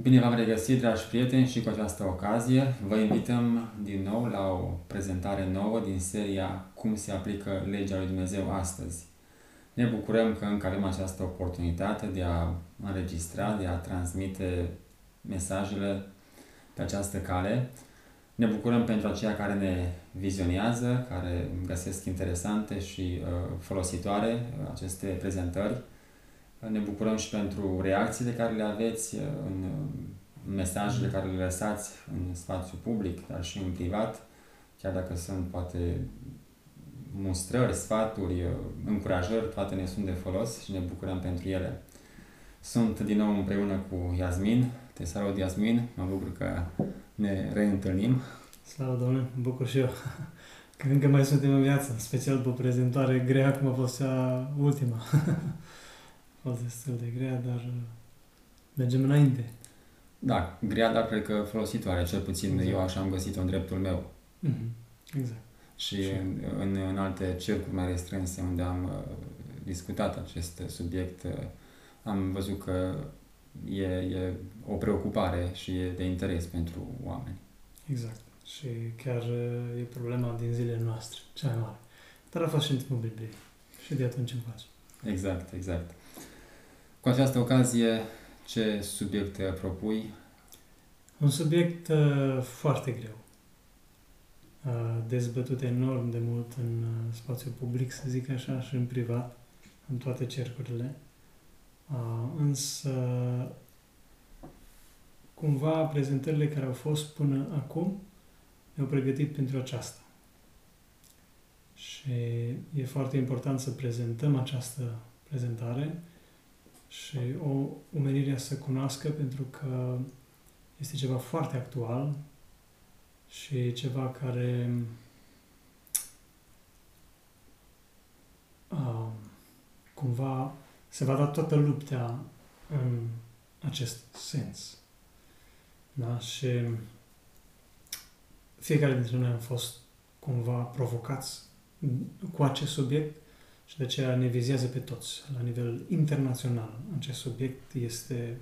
Bine v-am regăsit, dragi prieteni, și cu această ocazie vă invităm din nou la o prezentare nouă din seria Cum se aplică legea lui Dumnezeu astăzi. Ne bucurăm că încă avem această oportunitate de a înregistra, de a transmite mesajele pe această cale. Ne bucurăm pentru aceia care ne vizionează, care găsesc interesante și uh, folositoare aceste prezentări. Ne bucurăm și pentru reacțiile care le aveți uh, în mesajele care le lăsați în spațiu public, dar și în privat, chiar dacă sunt poate mustrări, sfaturi, uh, încurajări, toate ne sunt de folos și ne bucurăm pentru ele. Sunt din nou împreună cu Iasmin. Te salut, Iasmin. Mă bucur că ne reîntâlnim. Slavă Domnului, mă bucur și eu. Că încă mai suntem în viață, special pe o prezentare grea cum a fost cea ultima. a fost destul de grea, dar uh, mergem înainte. Da, grea, dar cred că folositoare, cel puțin exact. eu așa am găsit-o în dreptul meu. Mm-hmm. Exact. Și, și în, în, în alte cercuri mai restrânse unde am uh, discutat acest subiect, uh, am văzut că e, e o preocupare și e de interes pentru oameni. Exact. Și chiar uh, e problema din zilele noastre, cea mai mare. Dar a fost și în timpul Bibliei. Și de atunci încoace. Exact, exact. Cu această ocazie, ce subiect propui? Un subiect uh, foarte greu. Uh, dezbătut enorm de mult în uh, spațiu public, să zic așa, și în privat, în toate cercurile. Uh, însă, cumva, prezentările care au fost până acum ne-au pregătit pentru aceasta. Și e foarte important să prezentăm această prezentare și o umenire să cunoască pentru că este ceva foarte actual și ceva care uh, cumva se va da toată lupta în acest sens. Da? Și fiecare dintre noi am fost cumva provocați cu acest subiect și de aceea ne vizează pe toți la nivel internațional. Acest subiect este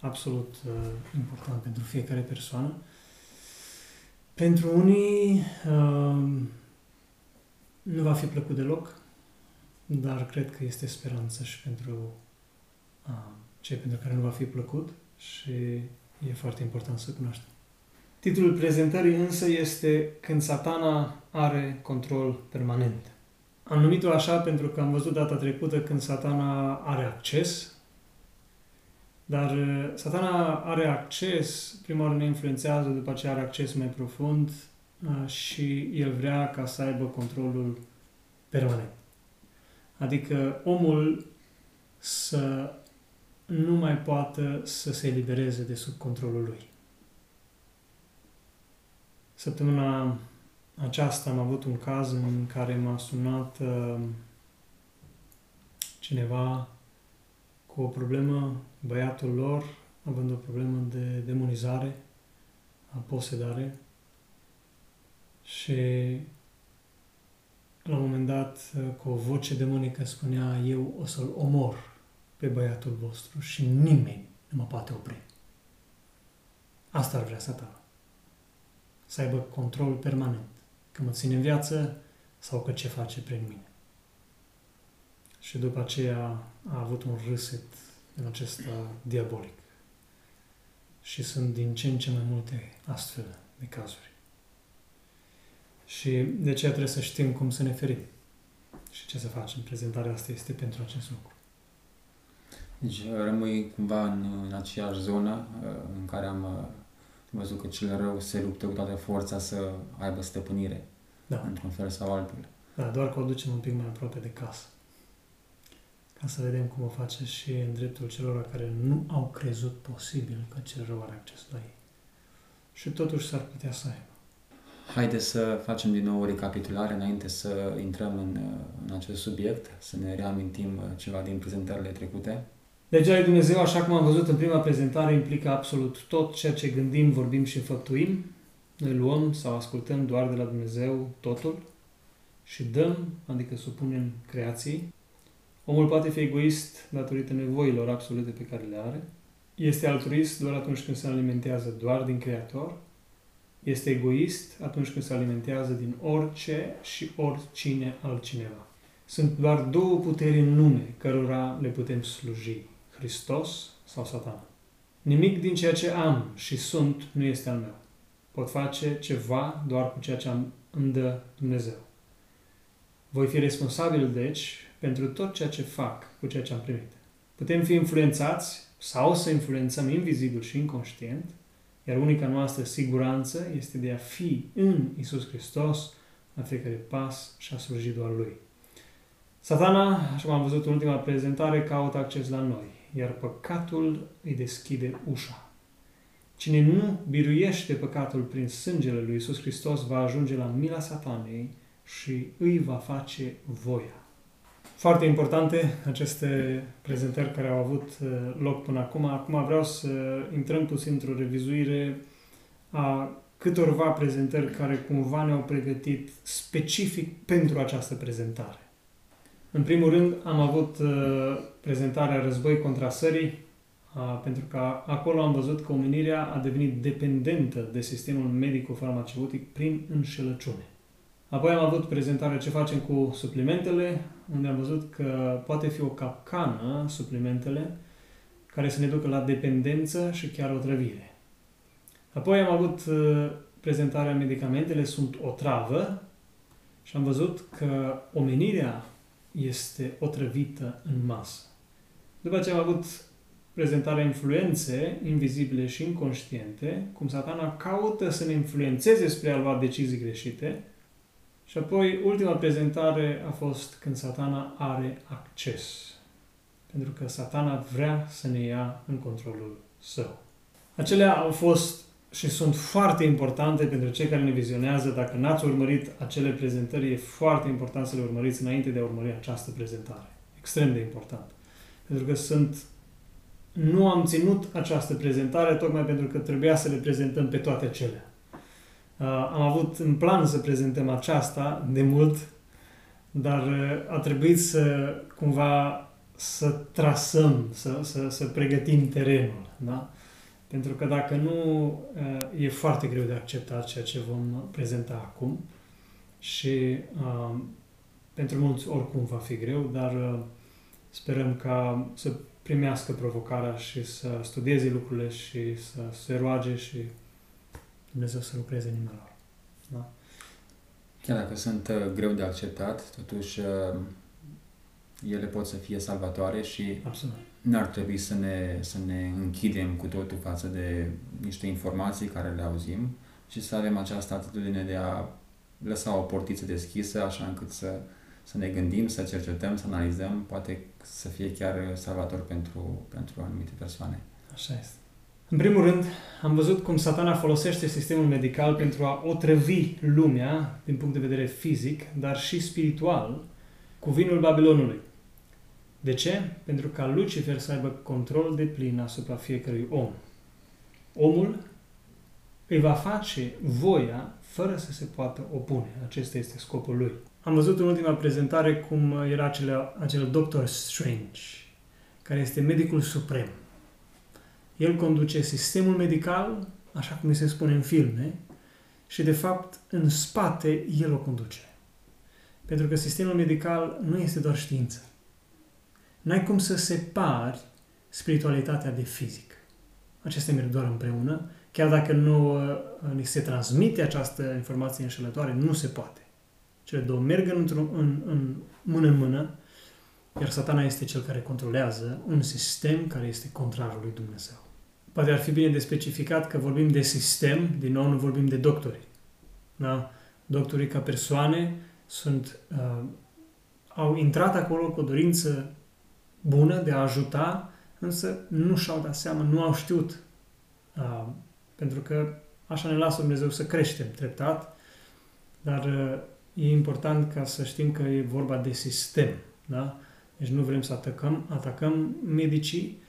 absolut uh, important pentru fiecare persoană. Pentru unii uh, nu va fi plăcut deloc, dar cred că este speranță și pentru uh, cei pentru care nu va fi plăcut și e foarte important să cunoaștem. Titlul prezentării însă este Când satana are control permanent. Am numit-o așa pentru că am văzut data trecută când satana are acces, dar uh, satana are acces, prima oară ne influențează, după aceea are acces mai profund uh, și el vrea ca să aibă controlul permanent. Adică omul să nu mai poată să se elibereze de sub controlul lui. Săptămâna aceasta am avut un caz în care m-a sunat uh, cineva cu o problemă, băiatul lor, având o problemă de demonizare, a posedare și la un moment dat, uh, cu o voce demonică spunea, eu o să-l omor pe băiatul vostru și nimeni nu mă poate opri. Asta ar vrea satana. Să aibă control permanent că mă ține în viață sau că ce face prin mine. Și după aceea a avut un râset în acesta diabolic. Și sunt din ce în ce mai multe astfel de cazuri. Și de aceea trebuie să știm cum să ne ferim și ce să facem. Prezentarea asta este pentru acest lucru. Deci rămâi cumva în, în aceeași zonă în care am văzut că cel rău se luptă cu toată forța să aibă stăpânire. Da. Într-un fel sau altul. Da, doar că o ducem un pic mai aproape de casă. Ca să vedem cum o face și în dreptul celor care nu au crezut posibil că cel rău are acces la ei. Și totuși s-ar putea să aibă. Haideți să facem din nou o recapitulare înainte să intrăm în, în acest subiect, să ne reamintim ceva din prezentările trecute. Legea lui Dumnezeu, așa cum am văzut în prima prezentare, implică absolut tot ceea ce gândim, vorbim și făptuim. Noi luăm sau ascultăm doar de la Dumnezeu totul și dăm, adică supunem creației. Omul poate fi egoist datorită nevoilor absolute pe care le are, este altruist doar atunci când se alimentează doar din Creator, este egoist atunci când se alimentează din orice și oricine altcineva. Sunt doar două puteri în lume cărora le putem sluji, Hristos sau Satan. Nimic din ceea ce am și sunt nu este al meu. Pot face ceva doar cu ceea ce am îmi dă Dumnezeu. Voi fi responsabil, deci, pentru tot ceea ce fac cu ceea ce am primit. Putem fi influențați sau să influențăm invizibil și inconștient, iar unica noastră siguranță este de a fi în Isus Hristos la fiecare pas și a sluji doar Lui. Satana, așa cum am văzut în ultima prezentare, caută acces la noi, iar păcatul îi deschide ușa. Cine nu biruiește păcatul prin sângele lui Isus Hristos va ajunge la mila satanei și îi va face voia. Foarte importante aceste prezentări care au avut uh, loc până acum. Acum vreau să intrăm puțin într-o revizuire a câtorva prezentări care cumva ne-au pregătit specific pentru această prezentare. În primul rând am avut uh, prezentarea Război contra sării, pentru că acolo am văzut că omenirea a devenit dependentă de sistemul medico-farmaceutic prin înșelăciune. Apoi am avut prezentarea ce facem cu suplimentele, unde am văzut că poate fi o capcană, suplimentele, care să ne ducă la dependență și chiar o trăvire. Apoi am avut prezentarea medicamentele sunt o travă și am văzut că omenirea este otrăvită în masă. După ce am avut prezentarea influențe invizibile și inconștiente, cum satana caută să ne influențeze spre a lua decizii greșite, și apoi ultima prezentare a fost când satana are acces. Pentru că satana vrea să ne ia în controlul său. Acelea au fost și sunt foarte importante pentru cei care ne vizionează. Dacă n-ați urmărit acele prezentări, e foarte important să le urmăriți înainte de a urmări această prezentare. Extrem de important. Pentru că sunt nu am ținut această prezentare tocmai pentru că trebuia să le prezentăm pe toate acelea. Uh, am avut în plan să prezentăm aceasta de mult, dar uh, a trebuit să cumva să trasăm, să, să, să pregătim terenul. Da? Pentru că dacă nu, uh, e foarte greu de acceptat ceea ce vom prezenta acum și pentru mulți oricum va fi greu, dar sperăm ca să primească provocarea și să studieze lucrurile și să se roage și Dumnezeu să lucreze în inima lor. Da? Chiar dacă sunt uh, greu de acceptat, totuși uh, ele pot să fie salvatoare și Absolut. nu ar trebui să ne, să ne închidem cu totul față de niște informații care le auzim și să avem această atitudine de a lăsa o portiță deschisă așa încât să să ne gândim, să cercetăm, să analizăm, poate să fie chiar salvator pentru, pentru anumite persoane. Așa este. În primul rând, am văzut cum satana folosește sistemul medical pentru a otrăvi lumea din punct de vedere fizic, dar și spiritual, cu vinul Babilonului. De ce? Pentru ca Lucifer să aibă control de plin asupra fiecărui om. Omul îi va face voia fără să se poată opune. Acesta este scopul lui. Am văzut în ultima prezentare cum era acel, acel Doctor Strange, care este medicul suprem. El conduce sistemul medical, așa cum se spune în filme, și de fapt în spate el o conduce. Pentru că sistemul medical nu este doar știință. N-ai cum să separi spiritualitatea de fizic. Acestea merg doar împreună, chiar dacă nu uh, ni se transmite această informație înșelătoare, nu se poate. Cele două merg în, în, în mână în mână, iar satana este cel care controlează un sistem care este contrarul lui Dumnezeu. Poate ar fi bine de specificat că vorbim de sistem, din nou nu vorbim de doctori. Da? Doctorii ca persoane sunt, uh, au intrat acolo cu o dorință bună de a ajuta, însă nu și-au dat seama, nu au știut. Uh, pentru că așa ne lasă Dumnezeu să creștem treptat, dar uh, e important ca să știm că e vorba de sistem. Da? Deci nu vrem să atacăm, atacăm medicii,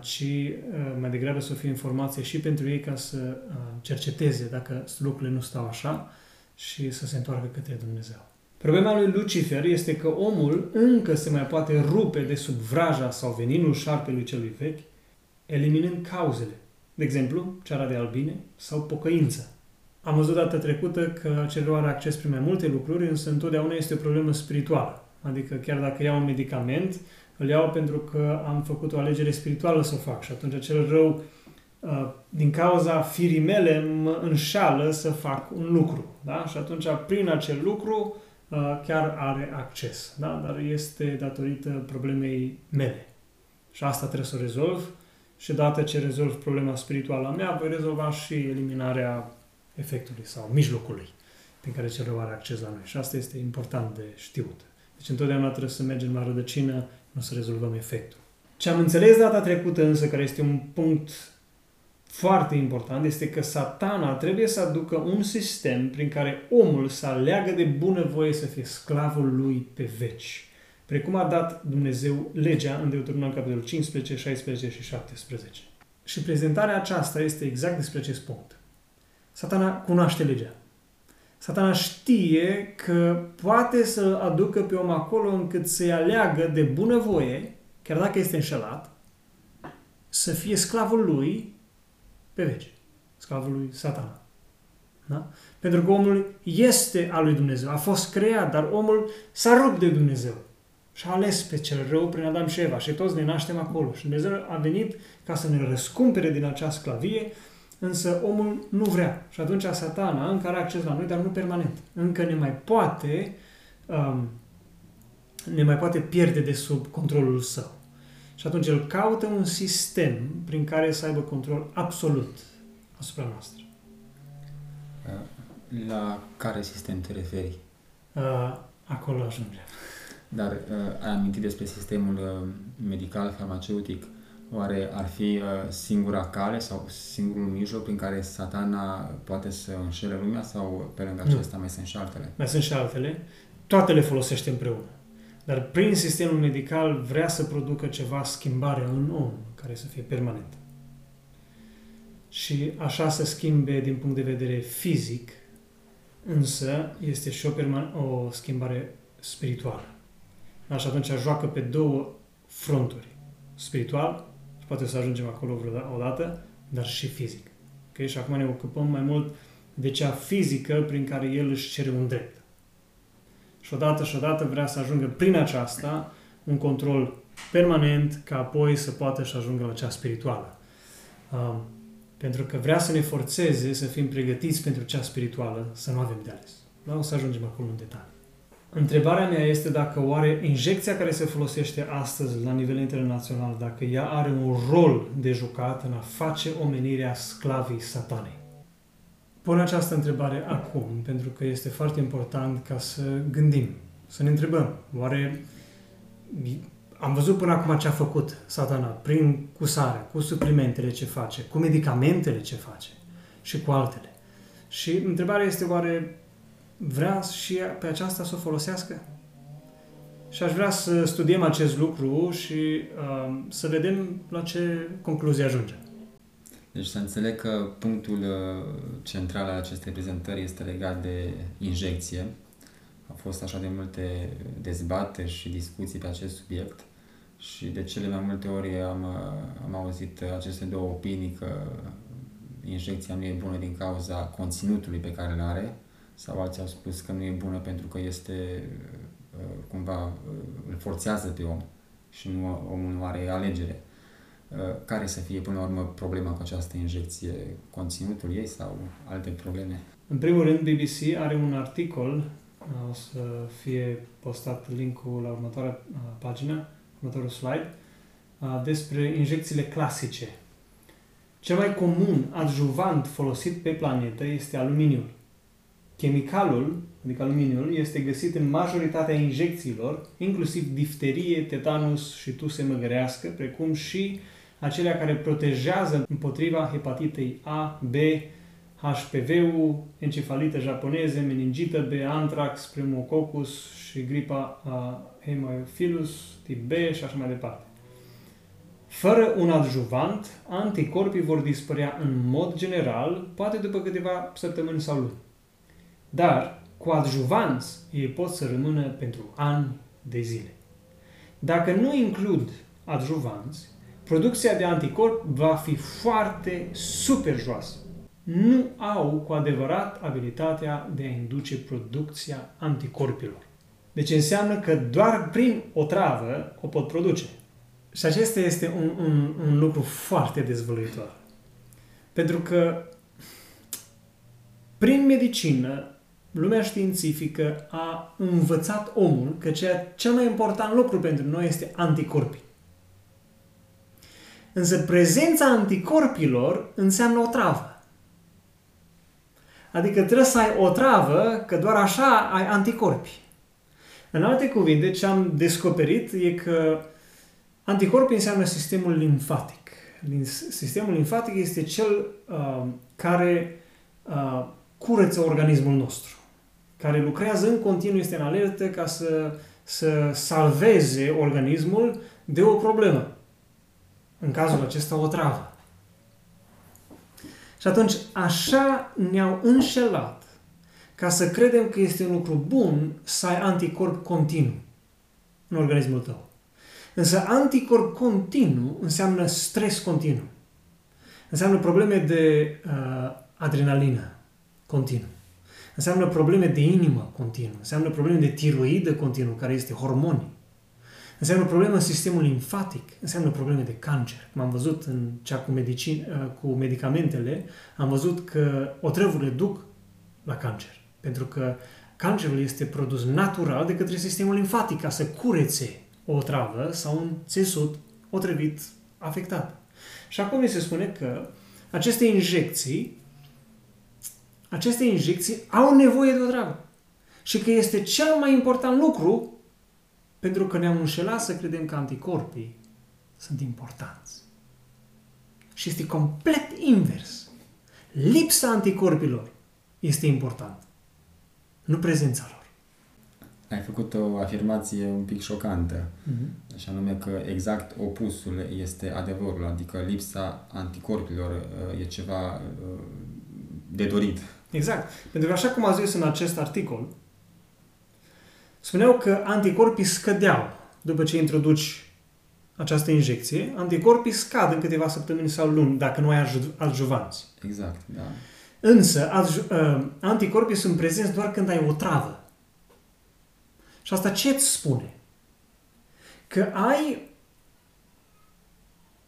ci mai degrabă să fie informație și pentru ei ca să cerceteze dacă lucrurile nu stau așa și să se întoarcă către Dumnezeu. Problema lui Lucifer este că omul încă se mai poate rupe de sub vraja sau veninul șarpelui celui vechi, eliminând cauzele. De exemplu, ceara de albine sau pocăință. Am văzut data trecută că cerul are acces prin mai multe lucruri, însă întotdeauna este o problemă spirituală. Adică chiar dacă iau un medicament, îl iau pentru că am făcut o alegere spirituală să o fac și atunci acel rău, uh, din cauza firii mele, mă înșală să fac un lucru. Da? Și atunci, prin acel lucru, uh, chiar are acces. Da? Dar este datorită problemei mele. Și asta trebuie să o rezolv și dată ce rezolv problema spirituală a mea, voi rezolva și eliminarea efectului sau mijlocului prin care cel rău are acces la noi. Și asta este important de știut. Deci întotdeauna trebuie să mergem la rădăcină, nu să rezolvăm efectul. Ce am înțeles data trecută însă, care este un punct foarte important, este că satana trebuie să aducă un sistem prin care omul să aleagă de bunăvoie să fie sclavul lui pe veci. Precum a dat Dumnezeu legea în Deuteronom capitolul 15, 16 și 17. Și prezentarea aceasta este exact despre acest punct. Satana cunoaște legea. Satana știe că poate să aducă pe om acolo încât să-i aleagă de bunăvoie, chiar dacă este înșelat, să fie sclavul lui pe veci. Sclavul lui satana. Da? Pentru că omul este al lui Dumnezeu, a fost creat, dar omul s-a rupt de Dumnezeu și a ales pe cel rău prin Adam și Eva și toți ne naștem acolo. Și Dumnezeu a venit ca să ne răscumpere din acea sclavie Însă omul nu vrea. Și atunci satana încă are acces la noi, dar nu permanent. Încă ne mai poate um, ne mai poate pierde de sub controlul său. Și atunci el caută un sistem prin care să aibă control absolut asupra noastră. Uh, la care sistem te referi? Uh, acolo ajungem. Dar uh, ai amintit despre sistemul uh, medical, farmaceutic. Oare ar fi uh, singura cale sau singurul mijloc prin care satana poate să înșele lumea sau pe lângă acesta mai sunt și altele? Mai sunt și altele. Toate le folosește împreună. Dar prin sistemul medical vrea să producă ceva schimbare în om care să fie permanent. Și așa să schimbe din punct de vedere fizic, însă este și o, perman- o schimbare spirituală. Așa atunci joacă pe două fronturi. Spiritual poate să ajungem acolo odată, dar și fizic. Okay? Și acum ne ocupăm mai mult de cea fizică prin care el își cere un drept. Și odată și odată vrea să ajungă prin aceasta un control permanent, ca apoi să poată și ajungă la cea spirituală. Um, pentru că vrea să ne forțeze să fim pregătiți pentru cea spirituală, să nu avem de ales. Da? O să ajungem acolo în detalii. Întrebarea mea este dacă oare injecția care se folosește astăzi la nivel internațional, dacă ea are un rol de jucat în a face omenirea sclavii satanei. Pun această întrebare acum, pentru că este foarte important ca să gândim, să ne întrebăm, oare am văzut până acum ce a făcut satana, prin cusarea, cu suplimentele ce face, cu medicamentele ce face și cu altele. Și întrebarea este oare vrea și pe aceasta să o folosească? Și aș vrea să studiem acest lucru și uh, să vedem la ce concluzie ajungem. Deci să înțeleg că punctul uh, central al acestei prezentări este legat de injecție. Au fost așa de multe dezbateri și discuții pe acest subiect și de cele mai multe ori am, uh, am auzit aceste două opinii că injecția nu e bună din cauza conținutului pe care îl are, sau alții au spus că nu e bună pentru că este uh, cumva uh, îl forțează pe om și nu, omul nu are alegere. Uh, care să fie până la urmă problema cu această injecție? Conținutul ei sau alte probleme? În primul rând, BBC are un articol, o să fie postat linkul la următoarea pagină, următorul slide, despre injecțiile clasice. Cel mai comun adjuvant folosit pe planetă este aluminiul. Chimicalul, adică aluminiul, este găsit în majoritatea injecțiilor, inclusiv difterie, tetanus și tuse măgărească, precum și acelea care protejează împotriva hepatitei A, B, HPV-ul, encefalită japoneze, meningită B, antrax, pneumococcus și gripa Haemophilus tip B și așa mai departe. Fără un adjuvant, anticorpii vor dispărea în mod general, poate după câteva săptămâni sau luni. Dar cu adjuvanți ei pot să rămână pentru ani de zile. Dacă nu includ adjuvanți, producția de anticorp va fi foarte super joasă. Nu au cu adevărat abilitatea de a induce producția anticorpilor. Deci înseamnă că doar prin o travă o pot produce. Și acesta este un, un, un lucru foarte dezvăluitor. Pentru că prin medicină, lumea științifică a învățat omul că ceea, cel mai important lucru pentru noi este anticorpii. Însă prezența anticorpilor înseamnă o travă. Adică trebuie să ai o travă, că doar așa ai anticorpi. În alte cuvinte, ce am descoperit e că anticorpii înseamnă sistemul limfatic. Sistemul limfatic este cel uh, care uh, curăță organismul nostru, care lucrează în continuu, este în alertă ca să, să salveze organismul de o problemă. În cazul acesta, o travă. Și atunci, așa ne-au înșelat ca să credem că este un lucru bun să ai anticorp continuu în organismul tău. Însă anticorp continuu înseamnă stres continuu. Înseamnă probleme de uh, adrenalină continuu. Înseamnă probleme de inimă continuu. Înseamnă probleme de tiroidă continuu, care este hormoni. Înseamnă probleme în sistemul limfatic. Înseamnă probleme de cancer. Cum am văzut în cea cu, medicin, uh, cu medicamentele, am văzut că otrăvurile duc la cancer. Pentru că cancerul este produs natural de către sistemul limfatic ca să curețe o travă sau un țesut otrăvit afectat. Și acum se spune că aceste injecții aceste injecții au nevoie de o travă. Și că este cel mai important lucru pentru că ne-am înșelat să credem că anticorpii sunt importanți. Și este complet invers. Lipsa anticorpilor este importantă, nu prezența lor. Ai făcut o afirmație un pic șocantă, Mm-hmm. și anume că exact opusul este adevărul, adică lipsa anticorpilor uh, e ceva uh, de dorit. Exact. Pentru că așa cum a zis în acest articol, spuneau că anticorpii scădeau după ce introduci această injecție, anticorpii scad în câteva săptămâni sau luni dacă nu ai adju- adjuvanți. Exact, da. Însă, adju- uh, anticorpii sunt prezenți doar când ai o travă. Și asta ce îți spune? Că ai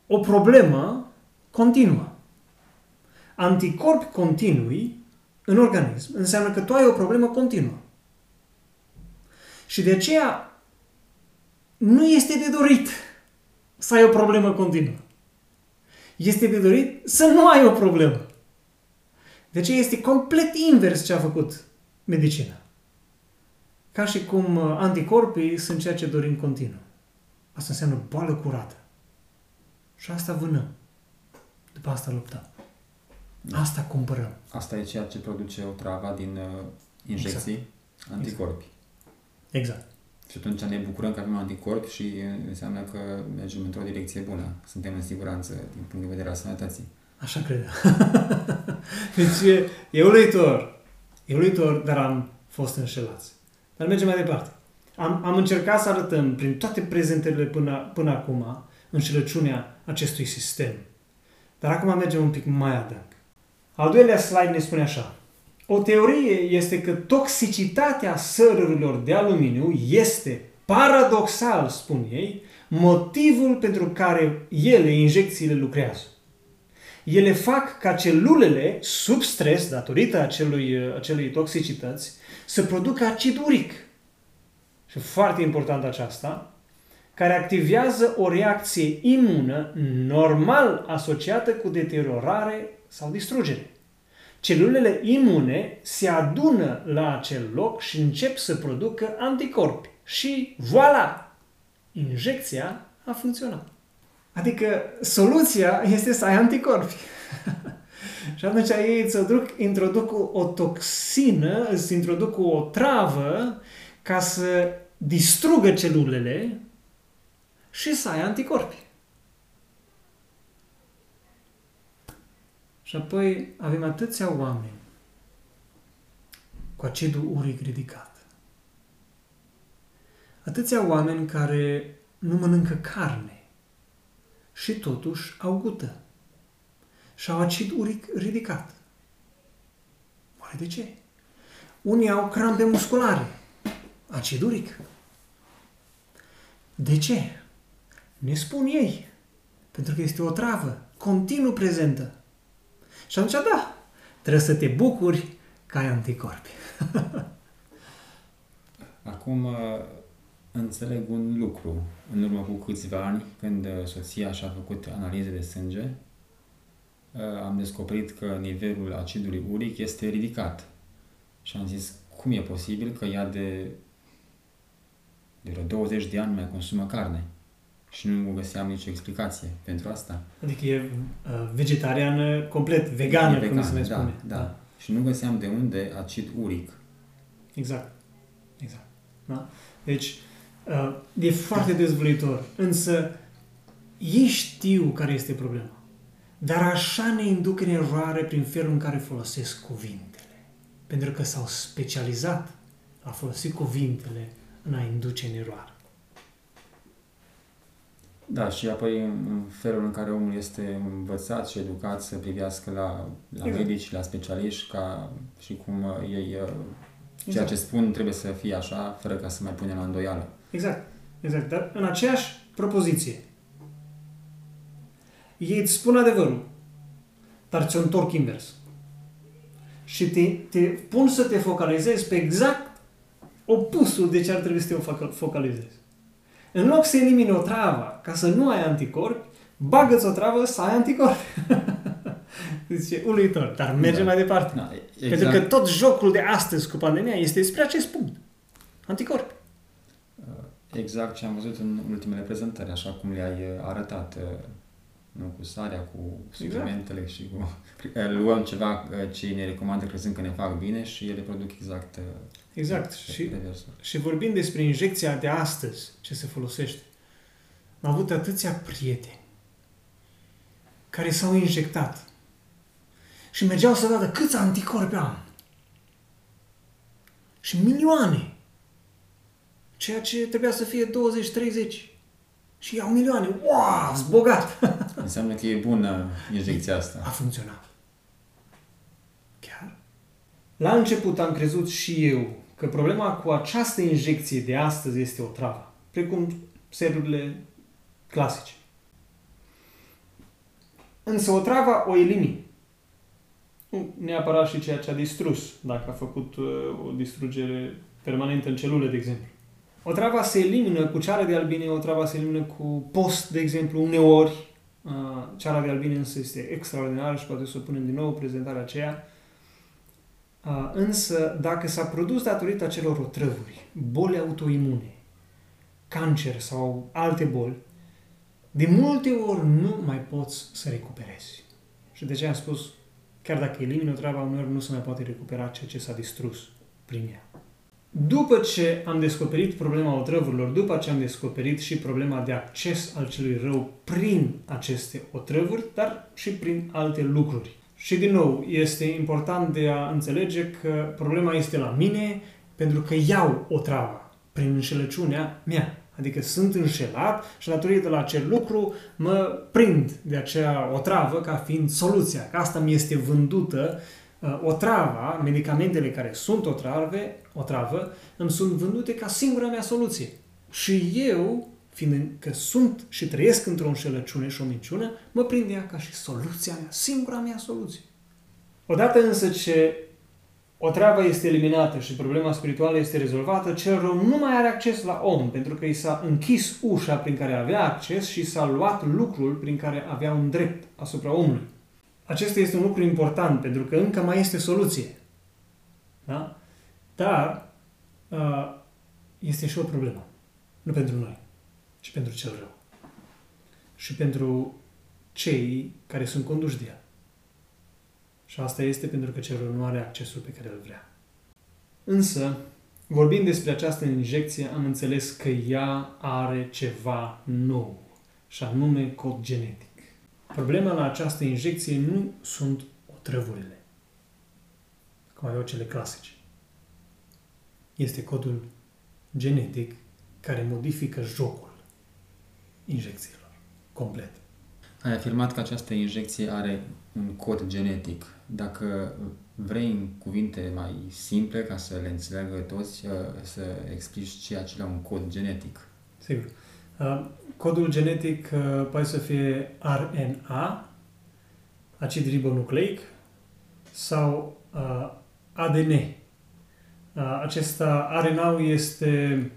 o problemă continuă. Anticorpi continui în organism înseamnă că tu ai o problemă continuă. Și de aceea nu este de dorit să ai o problemă continuă. Este de dorit să nu ai o problemă. De aceea este complet invers ce a făcut medicina. Ca și cum uh, anticorpii sunt ceea ce dorim continuu. Asta înseamnă boală curată. Și asta vânăm. După asta luptăm. Asta cumpărăm. Asta e ceea ce produce o travă din uh, injecții exact. anticorpi. Exact. Și atunci ne bucurăm că avem anticorpi și uh, înseamnă că mergem într-o direcție bună. Suntem în siguranță din punct de vedere al sănătății. Așa cred. deci e, e uluitor. E uluitor, dar am fost înșelați. Dar mergem mai departe. Am, am încercat să arătăm prin toate prezentările până, până acum înșelăciunea acestui sistem. Dar acum mergem un pic mai adânc. Al doilea slide ne spune așa. O teorie este că toxicitatea sărurilor de aluminiu este, paradoxal, spun ei, motivul pentru care ele, injecțiile, lucrează. Ele fac ca celulele, sub stres, datorită acelui, acelui toxicități, să producă acid uric. Și foarte important aceasta, care activează o reacție imună normal asociată cu deteriorare sau distrugere. Celulele imune se adună la acel loc și încep să producă anticorpi. Și voilà! Injecția a funcționat. Adică soluția este să ai anticorpi. și atunci ei îți introduc, introduc o toxină, îți introduc o travă ca să distrugă celulele și să ai anticorpi. Și apoi avem atâția oameni cu acidul uric ridicat. Atâția oameni care nu mănâncă carne și totuși au gută și au acid uric ridicat. Oare de ce? Unii au crampe musculare, acid uric. De ce? Ne spun ei. Pentru că este o travă continuu prezentă. Și atunci, da, trebuie să te bucuri că ai anticorpi. Acum înțeleg un lucru. În urmă cu câțiva ani, când soția și-a făcut analize de sânge, am descoperit că nivelul acidului uric este ridicat. Și am zis, cum e posibil că ea de, de vreo 20 de ani mai consumă carne? Și nu găseam nicio explicație pentru asta. Adică e uh, vegetariană complet, vegană, vegan, cum se mai da, spune. Da, da. Și nu găseam de unde acid uric. Exact. Exact. Da? Deci, uh, e foarte dezvăluitor. Însă, ei știu care este problema. Dar așa ne induc în eroare prin felul în care folosesc cuvintele. Pentru că s-au specializat a folosi cuvintele în a induce în eroare. Da, și apoi în felul în care omul este învățat și educat să privească la, la exact. medici, la specialiști, ca și cum uh, ei, uh, ceea exact. ce spun trebuie să fie așa, fără ca să mai punem la îndoială. Exact, exact. Dar în aceeași propoziție, ei îți spun adevărul, dar ți-o întorc invers. Și te, te pun să te focalizezi pe exact opusul de ce ar trebui să te focalizezi. În loc să elimini o travă ca să nu ai anticorpi, bagă-ți o travă să ai anticorpi. Zice, uluitor, dar mergem da. mai departe. Da, exact. Pentru că tot jocul de astăzi cu pandemia este despre acest punct. Anticorpi. Uh, exact ce am văzut în ultimele prezentări, așa cum le-ai uh, arătat. Uh, nu cu sarea, cu exact. suplimentele exact. și cu... Luăm ceva ce ne recomandă crezând că ne fac bine și ele produc exact Exact. Și, și vorbind despre injecția de astăzi, ce se folosește, am avut atâția prieteni care s-au injectat și mergeau să vadă câți anticorpi am. Și milioane. Ceea ce trebuia să fie 20-30. Și iau milioane. Wow, bogat! Înseamnă că e bună injecția asta. A funcționat. Chiar. La început am crezut și eu că problema cu această injecție de astăzi este o travă, precum serurile clasice. Însă o travă o elimini. Nu neapărat și ceea ce a distrus, dacă a făcut uh, o distrugere permanentă în celule, de exemplu. O travă se elimină cu ceara de albine, o travă se elimină cu post, de exemplu, uneori. Uh, ceara de albine însă este extraordinară și poate să o punem din nou prezentarea aceea. Însă, dacă s-a produs datorită acelor otrăvuri, boli autoimune, cancer sau alte boli, de multe ori nu mai poți să recuperezi. Și de ce am spus, chiar dacă elimini o treabă, uneori nu se mai poate recupera ceea ce s-a distrus prin ea. După ce am descoperit problema otrăvurilor, după ce am descoperit și problema de acces al celui rău prin aceste otrăvuri, dar și prin alte lucruri. Și din nou, este important de a înțelege că problema este la mine pentru că iau o travă prin înșelăciunea mea. Adică sunt înșelat și datorită la acel lucru mă prind de acea otravă ca fiind soluția. Că asta mi este vândută, uh, otrava, medicamentele care sunt otrave, otravă, îmi sunt vândute ca singura mea soluție. Și eu fiindcă sunt și trăiesc într-o înșelăciune și o minciună, mă prind ea ca și soluția mea, singura mea soluție. Odată însă ce o treabă este eliminată și problema spirituală este rezolvată, cel rău nu mai are acces la om, pentru că i s-a închis ușa prin care avea acces și s-a luat lucrul prin care avea un drept asupra omului. Acesta este un lucru important, pentru că încă mai este soluție. Da? Dar uh, este și o problemă. Nu pentru noi ci pentru cel rău. Și pentru cei care sunt conduși de el. Și asta este pentru că cel rău nu are accesul pe care îl vrea. Însă, vorbind despre această injecție, am înțeles că ea are ceva nou, și anume cod genetic. Problema la această injecție nu sunt otrăvurile, cum aveau cele clasice. Este codul genetic care modifică jocul injecțiilor. Complet. Ai afirmat că această injecție are un cod genetic. Dacă vrei în cuvinte mai simple, ca să le înțeleagă toți, uh, să explici ceea ce la un cod genetic. Sigur. Uh, codul genetic uh, poate să fie RNA, acid ribonucleic, sau ADN. Acesta RNA este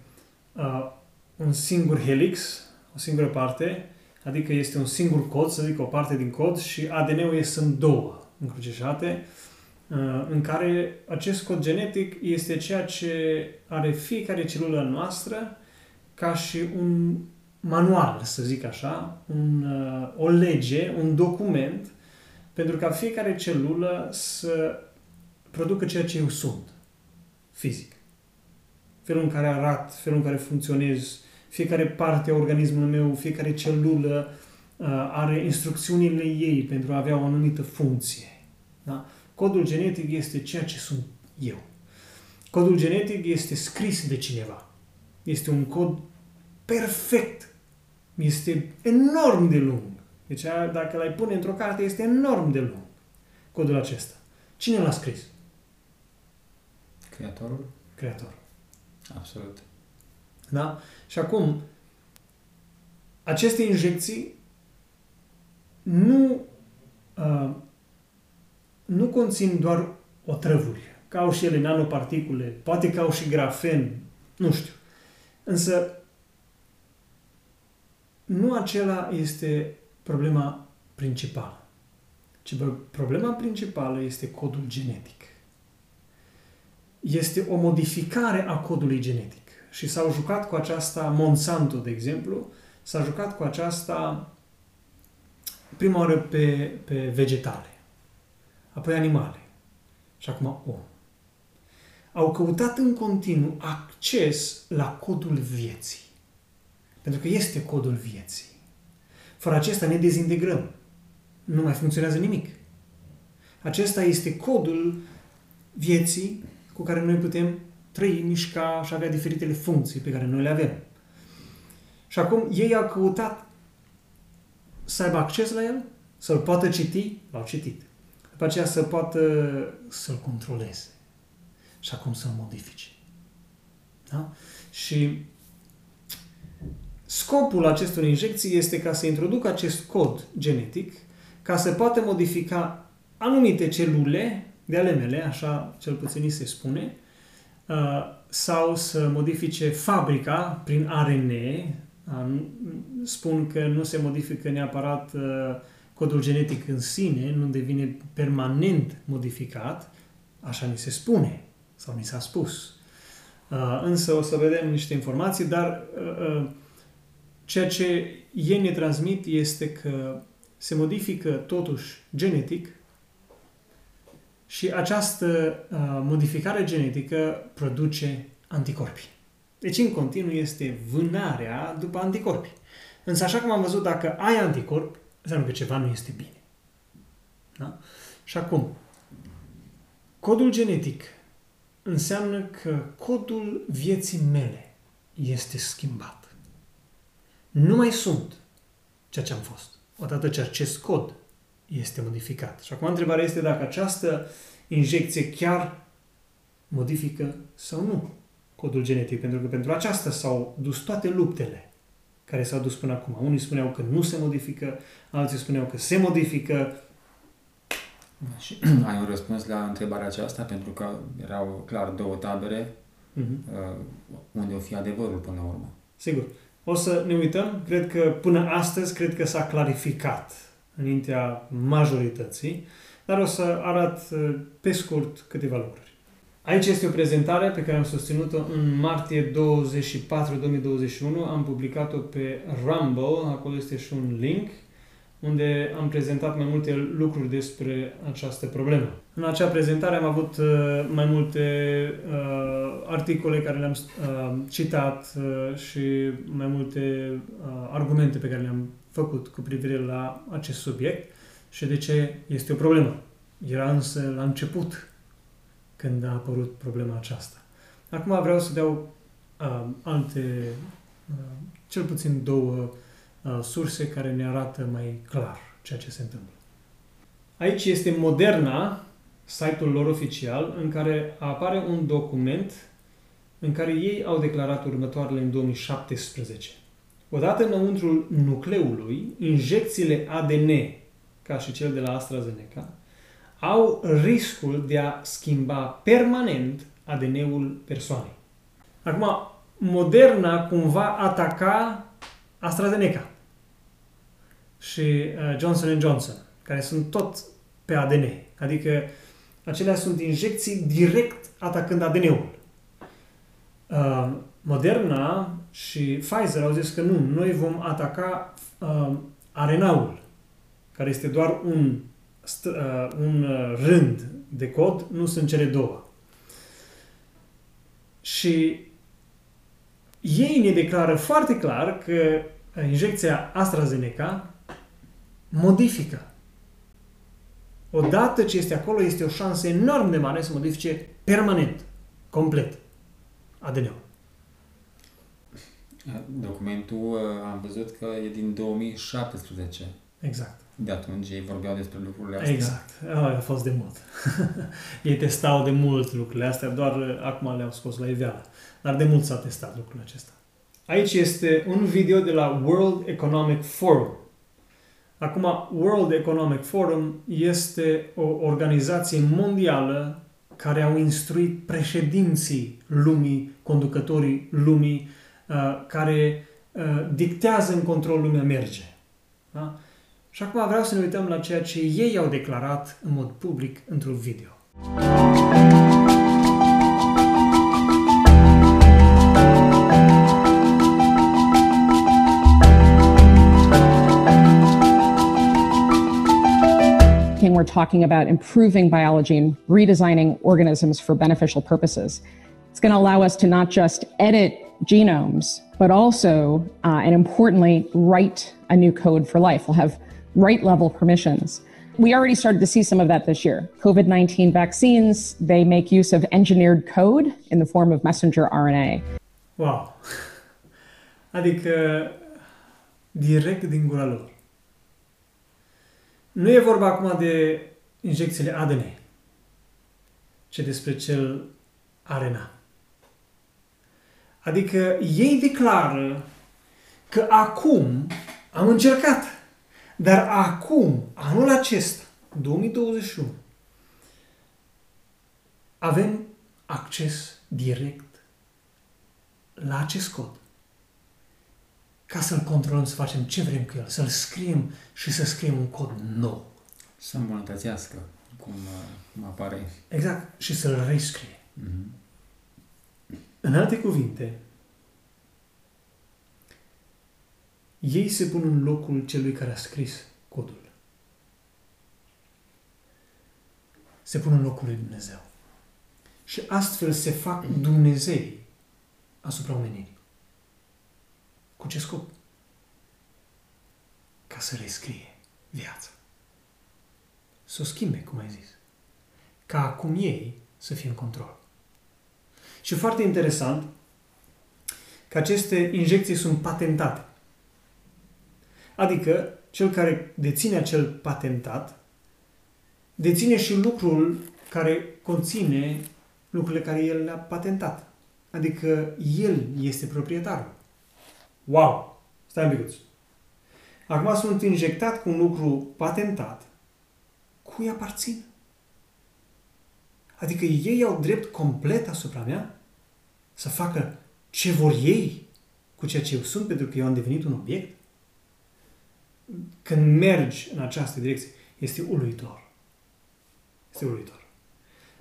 un singur helix, o singură parte, adică este un singur cod, să zic o parte din cod, și ADN-ul sunt două încrucișate, uh, în care acest cod genetic este ceea ce are fiecare celulă noastră ca și un manual, să zic așa, un, uh, o lege, un document, pentru ca fiecare celulă să producă ceea ce eu sunt, fizic. Felul în care arat, felul în care funcționez, fiecare parte a organismului meu, fiecare celulă uh, are instrucțiunile ei pentru a avea o anumită funcție. Da? Codul genetic este ceea ce sunt eu. Codul genetic este scris de cineva. Este un cod perfect. Este enorm de lung. Deci dacă l-ai pune într-o carte, este enorm de lung. Codul acesta. Cine l-a scris? Creatorul? Creatorul. Absolut. Da? Și acum, aceste injecții nu, uh, nu conțin doar otrăvuri, ca au și ele nanoparticule, poate că au și grafen, nu știu. Însă, nu acela este problema principală, ci problema principală este codul genetic. Este o modificare a codului genetic și s-au jucat cu aceasta, Monsanto, de exemplu, s-a jucat cu aceasta prima oară pe, pe vegetale, apoi animale și acum om. Au căutat în continuu acces la codul vieții. Pentru că este codul vieții. Fără acesta ne dezintegrăm. Nu mai funcționează nimic. Acesta este codul vieții cu care noi putem trăi, mișca și avea diferitele funcții pe care noi le avem. Și acum ei au căutat să aibă acces la el, să-l poată citi, l-au citit. După aceea să poată să-l controleze și acum să-l modifice. Da? Și scopul acestor injecții este ca să introducă acest cod genetic ca să poată modifica anumite celule de ale mele, așa cel puțin se spune, Uh, sau să modifice fabrica prin RNA. Uh, spun că nu se modifică neapărat uh, codul genetic în sine, nu devine permanent modificat, așa ni se spune sau ni s-a spus. Însă o să vedem niște informații, dar ceea ce ei ne transmit este că se modifică totuși genetic și această uh, modificare genetică produce anticorpi. Deci, în continuu, este vânarea după anticorpi. Însă, așa cum am văzut, dacă ai anticorpi, înseamnă că ceva nu este bine. Da? Și acum, codul genetic înseamnă că codul vieții mele este schimbat. Nu mai sunt ceea ce am fost. Odată ce acest cod este modificat. Și acum întrebarea este dacă această injecție chiar modifică sau nu codul genetic, pentru că pentru aceasta s-au dus toate luptele care s-au dus până acum. Unii spuneau că nu se modifică, alții spuneau că se modifică. Și ai un răspuns la întrebarea aceasta, pentru că erau clar două tabere uh-huh. unde o fi adevărul până la urmă. Sigur. O să ne uităm, cred că până astăzi, cred că s-a clarificat înaintea majorității, dar o să arăt uh, pe scurt câteva lucruri. Aici este o prezentare pe care am susținut-o în martie 24 2021. Am publicat-o pe Rumble, acolo este și un link, unde am prezentat mai multe lucruri despre această problemă. În acea prezentare am avut uh, mai multe uh, articole care le-am uh, citat uh, și mai multe uh, argumente pe care le-am făcut cu privire la acest subiect și de ce este o problemă. Era însă la început când a apărut problema aceasta. Acum vreau să dau uh, alte, uh, cel puțin două uh, surse care ne arată mai clar ceea ce se întâmplă. Aici este Moderna, site-ul lor oficial, în care apare un document în care ei au declarat următoarele în 2017. Odată înăuntrul nucleului, injecțiile ADN, ca și cel de la AstraZeneca, au riscul de a schimba permanent ADN-ul persoanei. Acum, Moderna cumva ataca AstraZeneca și uh, Johnson Johnson, care sunt tot pe ADN. Adică acelea sunt injecții direct atacând ADN-ul. Uh, Moderna și Pfizer au zis că nu, noi vom ataca uh, RNA-ul, care este doar un, uh, un uh, rând de cod, nu sunt cele două. Și ei ne declară foarte clar că injecția AstraZeneca modifică. Odată ce este acolo, este o șansă enorm de mare să modifice permanent, complet, ADN-ul. Documentul uh, am văzut că e din 2017. Exact. De atunci ei vorbeau despre lucrurile astea. Exact. A, a fost de mult. ei testau de mult lucrurile astea, doar uh, acum le-au scos la iveală. Dar de mult s-a testat lucrul acesta. Aici este un video de la World Economic Forum. Acum, World Economic Forum este o organizație mondială care au instruit președinții lumii, conducătorii lumii, uh, care uh, dictează în control lumea merge. Da? Și acum vreau să ne uităm la ceea ce ei au declarat în mod public într-un video. We're talking about improving biology and redesigning organisms for beneficial purposes. It's going to allow us to not just edit genomes, but also, uh, and importantly, write a new code for life. We'll have write level permissions. We already started to see some of that this year. COVID 19 vaccines, they make use of engineered code in the form of messenger RNA. Wow. Adică, direct din lor. Nu e vorba acum de injecțiile ADN, ci despre cel RNA. Adică ei declară că acum am încercat, dar acum, anul acesta, 2021, avem acces direct la acest cod ca să-l controlăm, să facem ce vrem cu el, să-l scriem și să scriem un cod nou. Să îmbunătățească cum, cum apare. Exact. Și să-l rescrie. Mm-hmm. În alte cuvinte, ei se pun în locul celui care a scris codul. Se pun în locul lui Dumnezeu. Și astfel se fac Dumnezei asupra omenirii. Cu ce scop? Ca să rescrie viața. Să o schimbe, cum ai zis. Ca acum ei să fie în control. Și foarte interesant că aceste injecții sunt patentate. Adică cel care deține acel patentat deține și lucrul care conține lucrurile care el le-a patentat. Adică el este proprietarul. Wow! Stai un picuț. Acum sunt injectat cu un lucru patentat. Cui aparțin? Adică ei au drept complet asupra mea să facă ce vor ei cu ceea ce eu sunt, pentru că eu am devenit un obiect? Când mergi în această direcție, este uluitor. Este uluitor.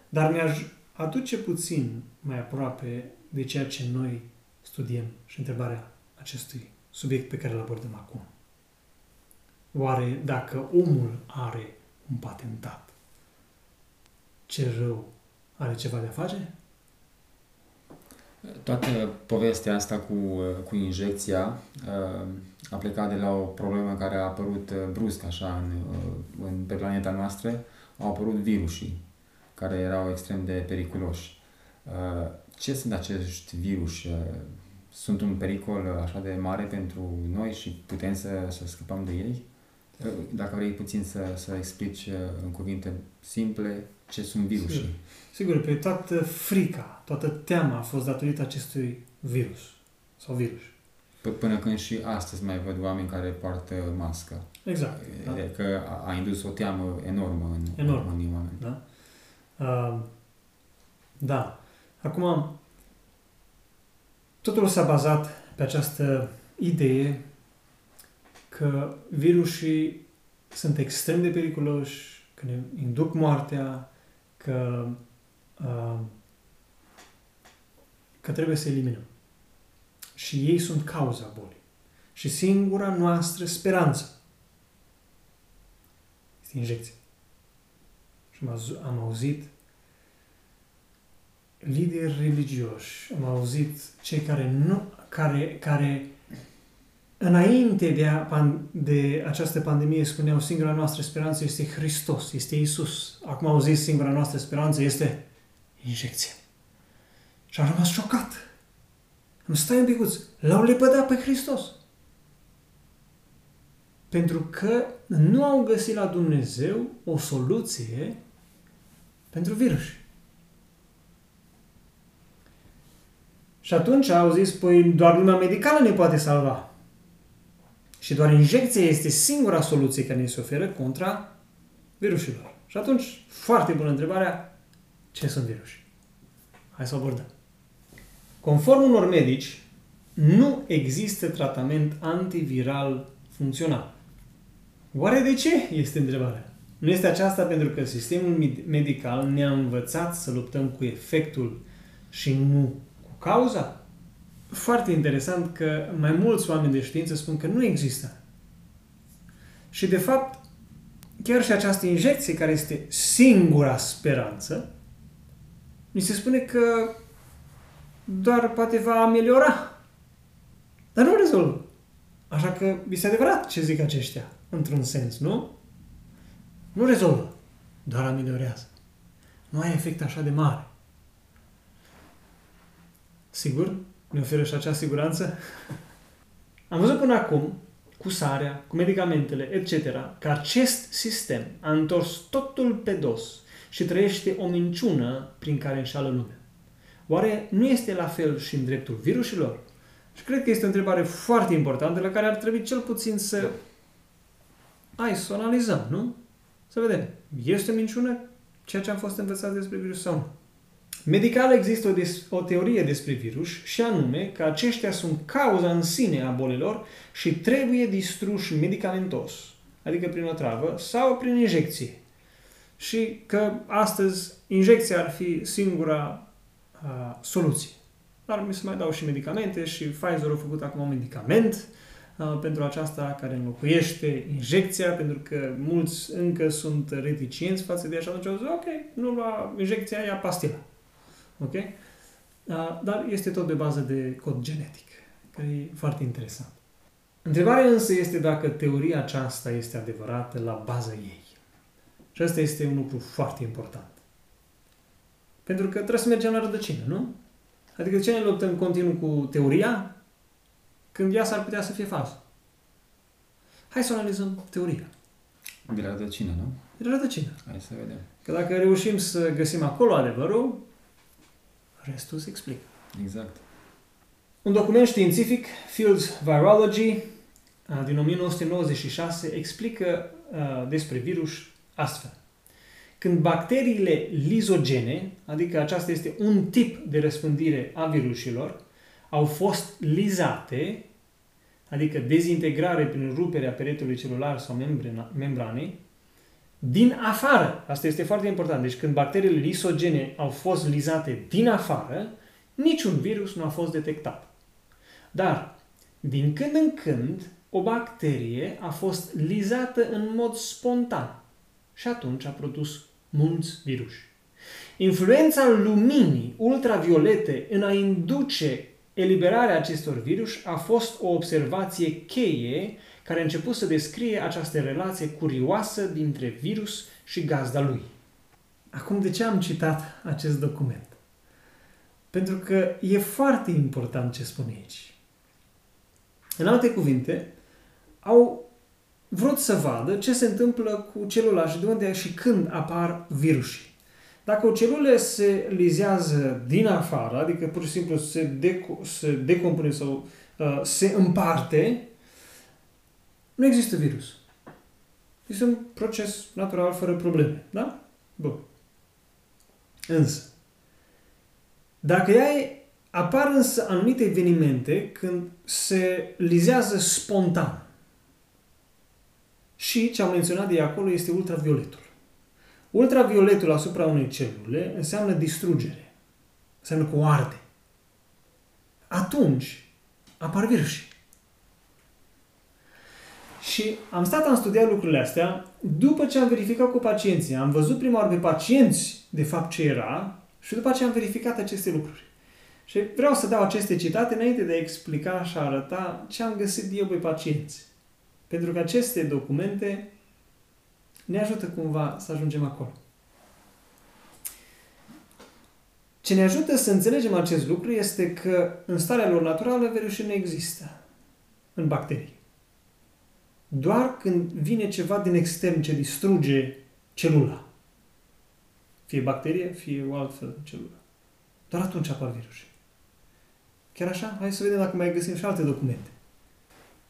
Dar mi-aș aduce puțin mai aproape de ceea ce noi studiem și întrebarea acestui subiect pe care îl abordăm acum. Oare dacă omul are un patentat, ce rău are ceva de a face? Toată povestea asta cu, cu injecția uh, a plecat de la o problemă care a apărut uh, brusc așa în, uh, în, pe planeta noastră. Au apărut virusii care erau extrem de periculoși. Ce sunt acești viruși sunt un pericol așa de mare pentru noi și putem să, să scăpăm de ei? Dacă vrei puțin să, să explici în cuvinte simple ce sunt virusii. Sigur, Sigur pe toată frica, toată teama a fost datorită acestui virus sau virus. Până când și astăzi mai văd oameni care poartă mască. Exact. Da? Că a, a indus o teamă enormă în, Enorm. în oameni. Da? Uh, da. Acum, totul s-a bazat pe această idee că virusii sunt extrem de periculoși, că ne induc moartea, că, uh, că trebuie să eliminăm. Și ei sunt cauza bolii. Și singura noastră speranță este injecție. Și am auzit lideri religioși, am auzit cei care nu, care, care înainte de, a, de această pandemie spuneau singura noastră speranță este Hristos, este Isus. Acum au zis singura noastră speranță este injecție. Și am rămas șocat. Îmi stai un picuț. L-au lepădat pe Hristos. Pentru că nu au găsit la Dumnezeu o soluție pentru virus. Și atunci au zis, păi doar lumea medicală ne poate salva. Și doar injecția este singura soluție care ne se oferă contra virusilor. Și atunci, foarte bună întrebarea, ce sunt virusi? Hai să abordăm. Conform unor medici, nu există tratament antiviral funcțional. Oare de ce? Este întrebarea. Nu este aceasta pentru că sistemul medical ne-a învățat să luptăm cu efectul și nu cu cauza? Foarte interesant că mai mulți oameni de știință spun că nu există. Și de fapt, chiar și această injecție, care este singura speranță, mi se spune că doar poate va ameliora. Dar nu rezolvă. Așa că este adevărat ce zic aceștia, într-un sens, nu? Nu rezolvă, doar ameliorează. Nu ai efect așa de mare. Sigur, ne oferă și acea siguranță? Am văzut până acum, cu sarea, cu medicamentele, etc., că acest sistem a întors totul pe dos și trăiește o minciună prin care înșală lumea. Oare nu este la fel și în dreptul virusilor? Și cred că este o întrebare foarte importantă la care ar trebui cel puțin să ai să o analizăm, nu? Să vedem. Este o minciună ceea ce am fost învățat despre virus sau nu? Medical există o, des- o teorie despre virus și anume că aceștia sunt cauza în sine a bolilor și trebuie distruși medicamentos, adică prin o travă sau prin injecție. Și că astăzi injecția ar fi singura uh, soluție. Dar mi se mai dau și medicamente și Pfizer a făcut acum un medicament uh, pentru aceasta care înlocuiește injecția, pentru că mulți încă sunt reticienți față de așa, atunci au zis, ok, nu lua injecția, ia pastila. Ok? Dar este tot de bază de cod genetic, care e foarte interesant. Întrebarea însă este dacă teoria aceasta este adevărată la baza ei. Și asta este un lucru foarte important. Pentru că trebuie să mergem la rădăcină, nu? Adică ce ne luptăm continuu cu teoria când ea s-ar putea să fie falsă? Hai să analizăm teoria. De la rădăcină, nu? De la rădăcină. Hai să vedem. Că dacă reușim să găsim acolo adevărul, Restul se explică. Exact. Un document științific, Fields Virology, din 1996, explică uh, despre virus astfel. Când bacteriile lizogene, adică aceasta este un tip de răspândire a virusilor, au fost lizate, adică dezintegrare prin ruperea peretelui celular sau membranei, din afară. Asta este foarte important. Deci când bacteriile lisogene au fost lizate din afară, niciun virus nu a fost detectat. Dar, din când în când, o bacterie a fost lizată în mod spontan și atunci a produs mulți viruși. Influența luminii ultraviolete în a induce eliberarea acestor virus a fost o observație cheie care a început să descrie această relație curioasă dintre virus și gazda lui. Acum, de ce am citat acest document? Pentru că e foarte important ce spune aici. În alte cuvinte, au vrut să vadă ce se întâmplă cu celula și de unde și când apar virusii. Dacă o celulă se lizează din afară, adică pur și simplu se, deco- se decompune sau uh, se împarte, nu există virus. Este un proces natural fără probleme. Da? Bun. Însă, dacă ai, apar însă anumite evenimente când se lizează spontan, și ce am menționat de acolo este ultravioletul. Ultravioletul asupra unei celule înseamnă distrugere. Înseamnă că o arde. Atunci apar virusii. Și am stat, am studiat lucrurile astea. După ce am verificat cu pacienții, am văzut prima oară pe pacienți de fapt ce era și după ce am verificat aceste lucruri. Și vreau să dau aceste citate înainte de a explica și a arăta ce am găsit eu pe pacienți. Pentru că aceste documente ne ajută cumva să ajungem acolo. Ce ne ajută să înțelegem acest lucru este că în starea lor naturală virusii nu există în bacterii. Doar când vine ceva din extern ce distruge celula, fie bacterie, fie o altfel celulă, doar atunci apar virusii. Chiar așa? Hai să vedem dacă mai găsim și alte documente.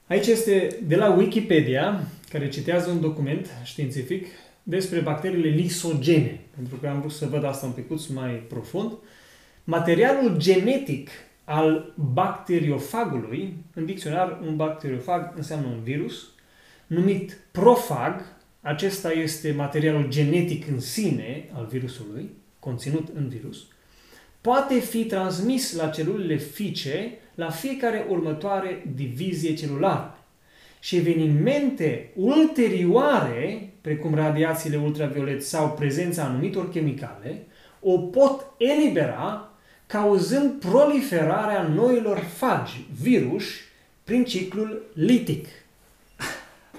Aici este de la Wikipedia, care citează un document științific despre bacteriile lisogene, pentru că am vrut să văd asta un pic mai profund. Materialul genetic al bacteriofagului, în dicționar un bacteriofag înseamnă un virus, numit profag, acesta este materialul genetic în sine al virusului, conținut în virus, poate fi transmis la celulele fice la fiecare următoare divizie celulară. Și evenimente ulterioare, precum radiațiile ultraviolet sau prezența anumitor chimicale, o pot elibera cauzând proliferarea noilor fagi, virus, prin ciclul litic.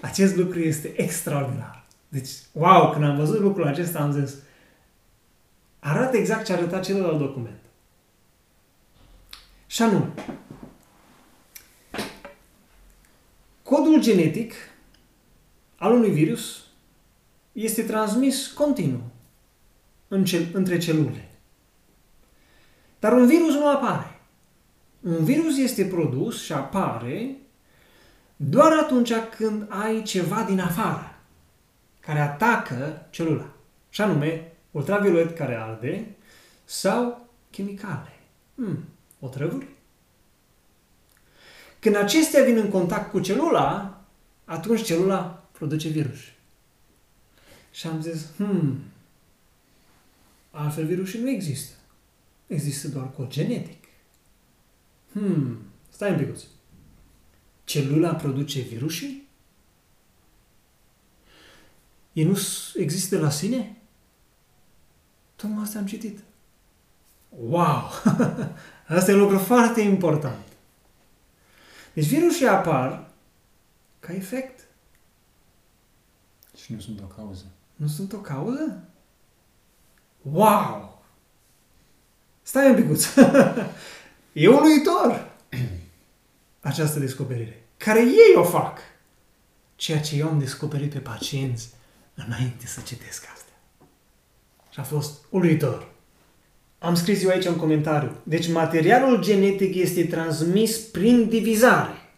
Acest lucru este extraordinar. Deci, wow, când am văzut lucrul acesta am zis, arată exact ce arăta celălalt document. Și anume, Codul genetic al unui virus este transmis continuu în cel, între celule. Dar un virus nu apare. Un virus este produs și apare doar atunci când ai ceva din afară care atacă celula. Și anume, ultraviolet care arde sau chimicale. Hmm, otrăvuri. Când acestea vin în contact cu celula, atunci celula produce virus. Și am zis, hmm, altfel virusii nu există. Există doar cod genetic. Hmm, stai un pic. Celula produce virusii? Ei nu există la sine? Tocmai asta am citit. Wow! Asta e un lucru foarte important. Deci virusii apar ca efect. Și nu sunt o cauză. Nu sunt o cauză? Wow! Stai un picuț. e uluitor această descoperire. Care ei o fac. Ceea ce eu am descoperit pe pacienți înainte să citesc asta. Și a fost uluitor. Am scris eu aici un comentariu. Deci materialul genetic este transmis prin divizare.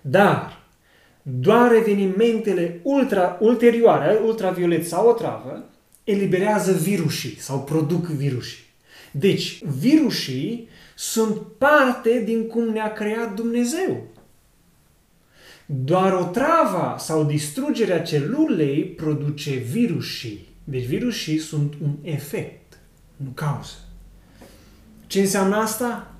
Dar doar evenimentele ultra, ulterioare, ultraviolet sau o travă, eliberează virusii sau produc virusii. Deci, virusii sunt parte din cum ne-a creat Dumnezeu. Doar o travă sau distrugerea celulei produce virusii. Deci virusii sunt un efect nu cauză. Ce înseamnă asta?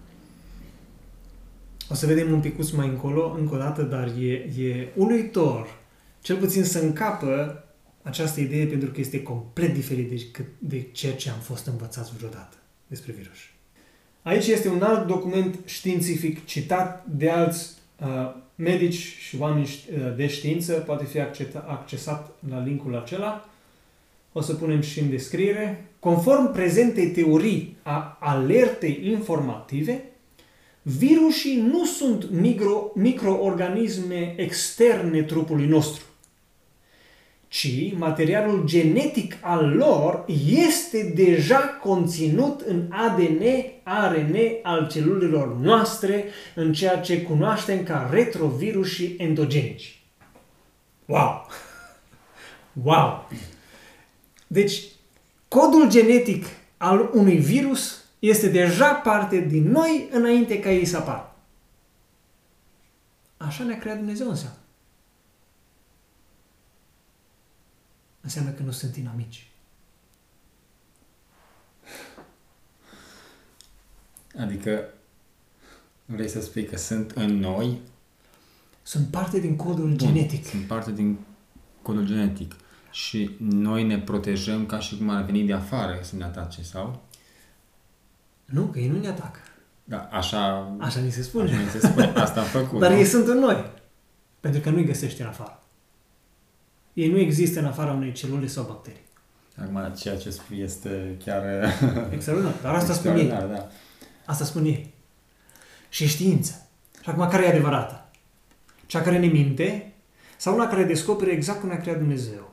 O să vedem un picuț mai încolo, încă o dată, dar e, e uluitor, cel puțin să încapă această idee pentru că este complet diferit de, de ceea ce am fost învățați vreodată despre virus. Aici este un alt document științific citat de alți uh, medici și oameni uh, de știință, poate fi accesat la linkul acela. O să punem și în descriere, conform prezentei teorii a alertei informative, virusii nu sunt micro, microorganisme externe trupului nostru, ci materialul genetic al lor este deja conținut în ADN, ARN al celulelor noastre, în ceea ce cunoaștem ca retrovirusii endogenici. Wow! Wow! Deci, codul genetic al unui virus este deja parte din noi înainte ca ei să apară. Așa ne-a creat Dumnezeu înseamnă. Înseamnă că nu sunt inamici. Adică vrei să spui că sunt în noi? Sunt parte din codul Bun, genetic. Sunt parte din codul genetic. Și noi ne protejăm ca și cum ar veni de afară să ne atace, sau? Nu, că ei nu ne atacă. Da, așa... Așa ni se spune. Așa mi se spune. Asta am făcut. Dar nu? ei sunt în noi. Pentru că nu-i găsești în afară. Ei nu există în afara unei celule sau bacterii. Acum, ceea ce spui este chiar... Extraordinar. Dar asta spun ei. extraordinar, Da. Asta spun ei. Și știință. Și acum care e adevărată? Cea care ne minte sau una care descoperă exact cum ne-a creat Dumnezeu?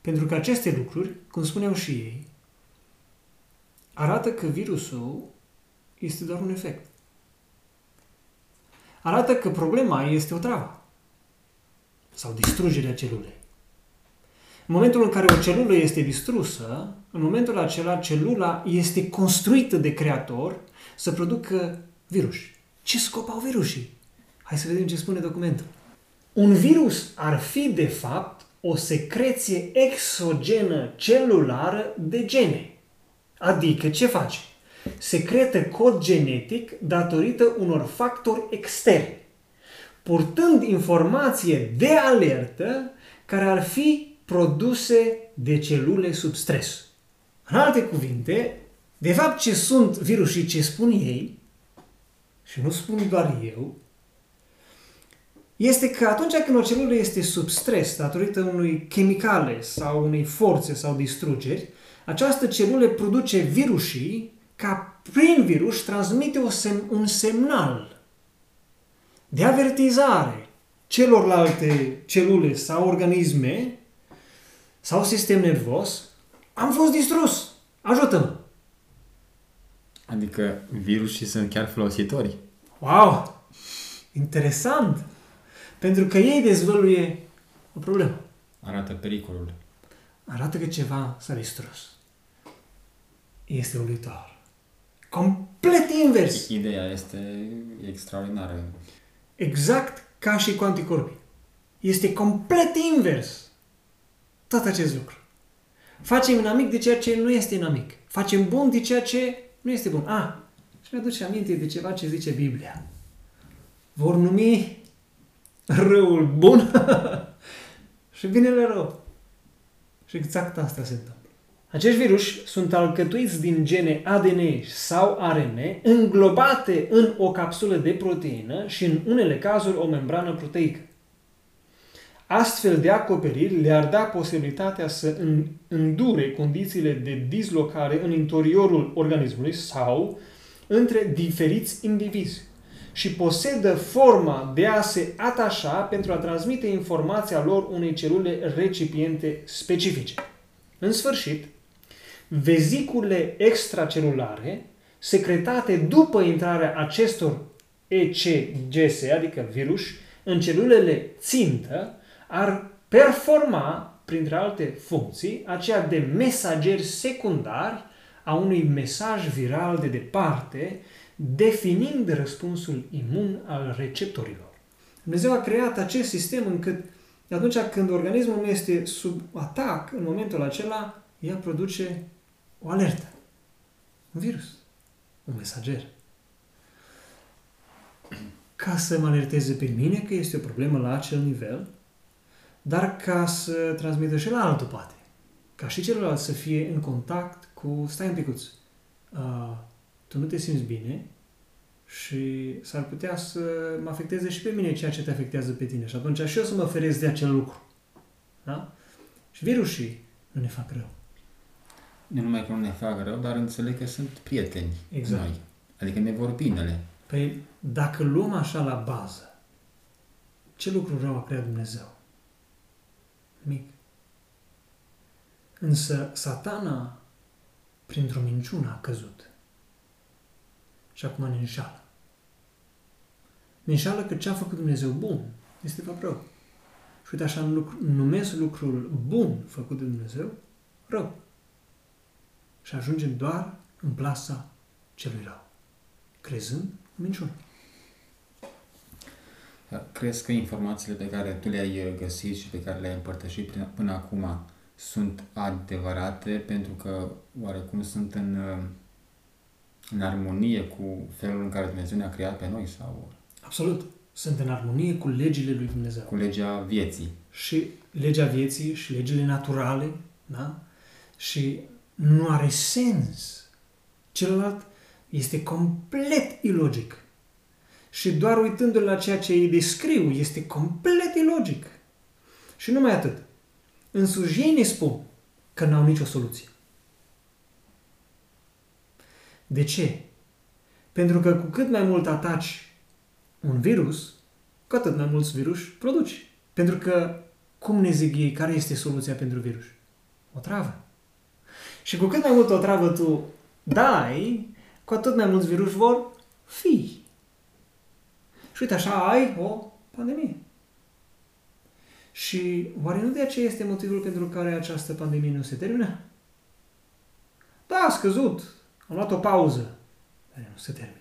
Pentru că aceste lucruri, cum spuneau și ei, arată că virusul este doar un efect. Arată că problema este o travă sau distrugerea celulei. În momentul în care o celulă este distrusă, în momentul acela celula este construită de creator să producă virus. Ce scop au virusii? Hai să vedem ce spune documentul. Un virus ar fi, de fapt, o secreție exogenă celulară de gene. Adică, ce face? Secretă cod genetic datorită unor factori externi, purtând informație de alertă care ar fi produse de celule sub stres. În alte cuvinte, de fapt ce sunt virusii ce spun ei, și nu spun doar eu, este că atunci când o celulă este sub stres datorită unui chimicale sau unei forțe sau distrugeri, această celulă produce virusii ca prin virus transmite o sem- un semnal de avertizare celorlalte celule sau organisme sau sistem nervos, am fost distrus, ajută-mă! Adică virusii sunt chiar folositori. Wow! Interesant! Pentru că ei dezvăluie o problemă. Arată pericolul. Arată că ceva s-a distrus. Este uluitor. Complet invers. Ideea este extraordinară. Exact ca și cu anticorpii. Este complet invers. Tot acest lucru. Facem inamic de ceea ce nu este inamic. Facem bun de ceea ce nu este bun. Ah, și mi-aduce aminte de ceva ce zice Biblia. Vor numi răul bun și binele rău. Și exact asta se întâmplă. Acești virus sunt alcătuiți din gene ADN sau ARN înglobate în o capsulă de proteină și în unele cazuri o membrană proteică. Astfel de acoperiri le-ar da posibilitatea să îndure condițiile de dislocare în interiorul organismului sau între diferiți indivizi și posedă forma de a se atașa pentru a transmite informația lor unei celule recipiente specifice. În sfârșit, vezicule extracelulare secretate după intrarea acestor ECGS, adică virus, în celulele țintă, ar performa, printre alte funcții, aceea de mesageri secundari a unui mesaj viral de departe, definind răspunsul imun al receptorilor. Dumnezeu a creat acest sistem încât atunci când organismul nu este sub atac, în momentul acela, ea produce o alertă. Un virus. Un mesager. Ca să mă alerteze pe mine că este o problemă la acel nivel, dar ca să transmită și la altul poate. Ca și celălalt să fie în contact cu, stai un picuț, uh, tu nu te simți bine și s-ar putea să mă afecteze și pe mine ceea ce te afectează pe tine. Și atunci și eu să mă feresc de acel lucru. Da? Și virusii nu ne fac rău. Nu numai că nu ne fac rău, dar înțeleg că sunt prieteni Exact. noi. Adică ne vor binele. Păi, dacă luăm așa la bază, ce lucru rău a creat Dumnezeu? Mic. Însă satana, printr-o minciună, a căzut. Și acum ne înșală. Ne înșală că ce a făcut Dumnezeu bun este fapt rău. Și uite așa lucru, numesc lucrul bun făcut de Dumnezeu rău. Și ajungem doar în plasa celui rău, crezând în minciună. Crezi că informațiile pe care tu le-ai găsit și pe care le-ai împărtășit până, până acum sunt adevărate pentru că oarecum sunt în, în armonie cu felul în care Dumnezeu ne-a creat pe noi sau Absolut. Sunt în armonie cu legile lui Dumnezeu. cu legea vieții? Și legea vieții și legile naturale, da? Și nu are sens. Celălalt este complet ilogic. Și doar uitându-l la ceea ce îi descriu, este complet ilogic. Și numai atât. Însuși ei ne spun că n-au nicio soluție. De ce? Pentru că cu cât mai mult ataci un virus, cu atât mai mulți virus produci. Pentru că, cum ne zic ei, care este soluția pentru virus? O travă. Și cu cât mai mult o travă tu dai, cu atât mai mulți virus vor fi. Și uite, așa ai o pandemie. Și oare nu de aceea este motivul pentru care această pandemie nu se termină? Da, a scăzut. Am luat o pauză. Dar nu se termină.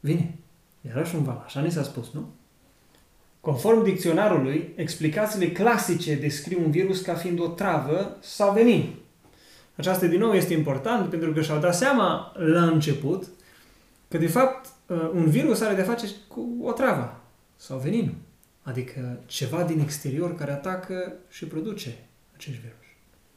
Vine. Iarăși un val. Așa ni s-a spus, nu? Conform dicționarului, explicațiile clasice descriu un virus ca fiind o travă sau venin. Aceasta, din nou, este important pentru că și-au dat seama la început că, de fapt, un virus are de face cu o travă sau venin. Adică ceva din exterior care atacă și produce acești virus.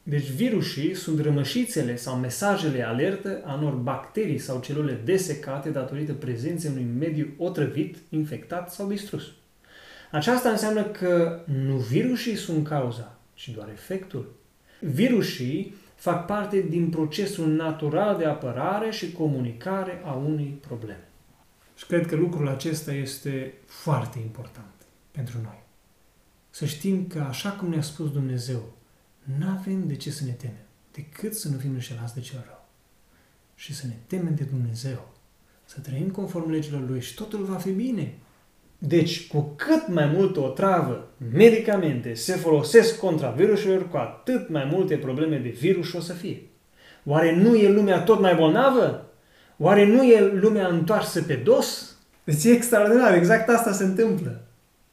Deci virusii sunt rămășițele sau mesajele alertă a unor bacterii sau celule desecate datorită prezenței unui mediu otrăvit, infectat sau distrus. Aceasta înseamnă că nu virusii sunt cauza, ci doar efectul. Virusii fac parte din procesul natural de apărare și comunicare a unei probleme. Și cred că lucrul acesta este foarte important pentru noi. Să știm că, așa cum ne-a spus Dumnezeu, nu avem de ce să ne temem, decât să nu fim înșelați de cel rău. Și să ne temem de Dumnezeu, să trăim conform legilor Lui și totul va fi bine. Deci, cu cât mai mult o travă, medicamente se folosesc contra virusurilor, cu atât mai multe probleme de virus o să fie. Oare nu e lumea tot mai bolnavă? Oare nu e lumea întoarsă pe dos? Deci e extraordinar, exact asta se întâmplă.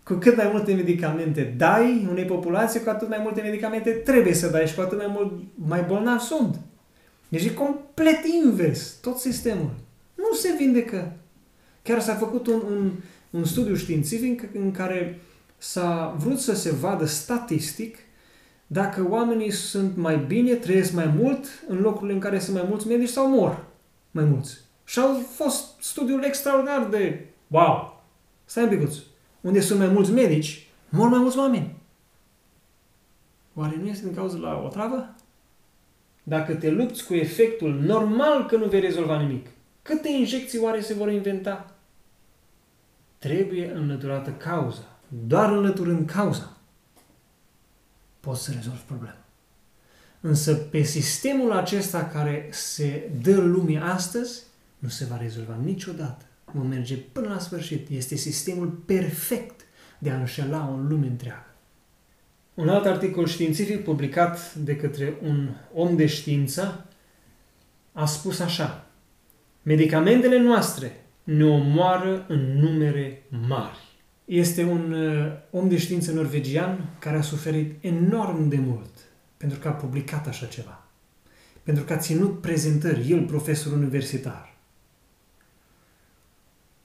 Cu cât mai multe medicamente dai unei populații, cu atât mai multe medicamente trebuie să dai și cu atât mai mult mai bolnavi sunt. Deci e complet invers, tot sistemul. Nu se vindecă. Chiar s-a făcut un, un, un studiu științific în care s-a vrut să se vadă statistic dacă oamenii sunt mai bine, trăiesc mai mult în locurile în care sunt mai mulți medici sau mor mai mulți. Și au fost studiul extraordinar de wow! Stai un picuț. Unde sunt mai mulți medici, mor mai mulți oameni. Oare nu este din cauza la o travă? Dacă te lupți cu efectul, normal că nu vei rezolva nimic. Câte injecții oare se vor inventa? Trebuie înlăturată cauza. Doar înlăturând cauza poți să rezolvi problema. Însă pe sistemul acesta care se dă lumii astăzi, nu se va rezolva niciodată. Vom merge până la sfârșit. Este sistemul perfect de a înșela o lume întreagă. Un alt articol științific publicat de către un om de știință a spus așa. Medicamentele noastre ne omoară în numere mari. Este un uh, om de știință norvegian care a suferit enorm de mult pentru că a publicat așa ceva. Pentru că a ținut prezentări, el, profesor universitar.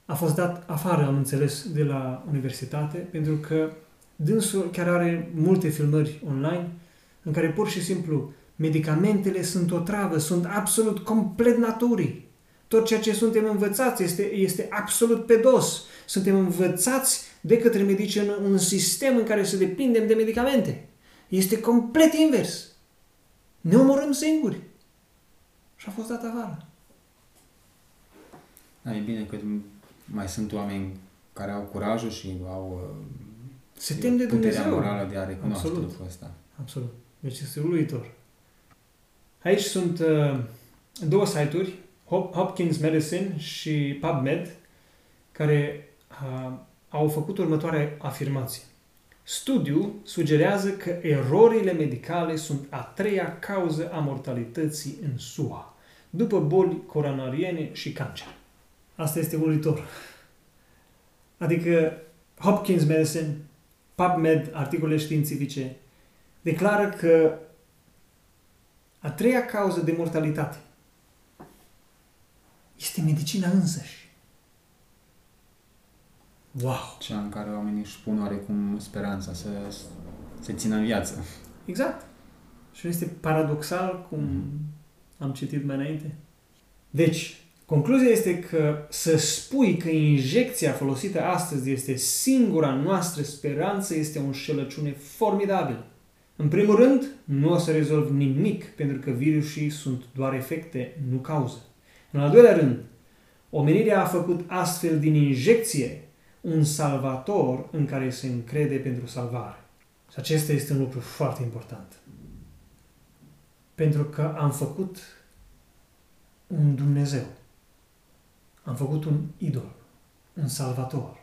A fost dat afară, am înțeles, de la universitate, pentru că dânsul chiar are multe filmări online în care pur și simplu medicamentele sunt o travă, sunt absolut complet naturii. Tot ceea ce suntem învățați este, este absolut pe dos. Suntem învățați de către medici în un sistem în care să depindem de medicamente. Este complet invers. Ne omorâm singuri. Și a fost dat afară. Da, e bine că mai sunt oameni care au curajul și au uh, Se tem de puterea Dumnezeu. morală de a recunoaște Absolut. lucrul ăsta. Absolut. Deci este uluitor. Aici sunt uh, două site-uri, Hop- Hopkins Medicine și PubMed, care uh, au făcut următoarea afirmație. Studiul sugerează că erorile medicale sunt a treia cauză a mortalității în SUA, după boli coronariene și cancer. Asta este uluitor. Adică Hopkins Medicine, PubMed, articole științifice, declară că a treia cauză de mortalitate este medicina însăși. Wow! Cea în care oamenii își pun oarecum speranța să se țină în viață. Exact. Și nu este paradoxal, cum am citit mai înainte? Deci, concluzia este că să spui că injecția folosită astăzi este singura noastră speranță este o înșelăciune formidabilă. În primul rând, nu o să rezolv nimic, pentru că virusii sunt doar efecte, nu cauză. În al doilea rând, omenirea a făcut astfel din injecție un salvator în care se încrede pentru salvare. Și acesta este un lucru foarte important. Pentru că am făcut un Dumnezeu. Am făcut un idol, un salvator.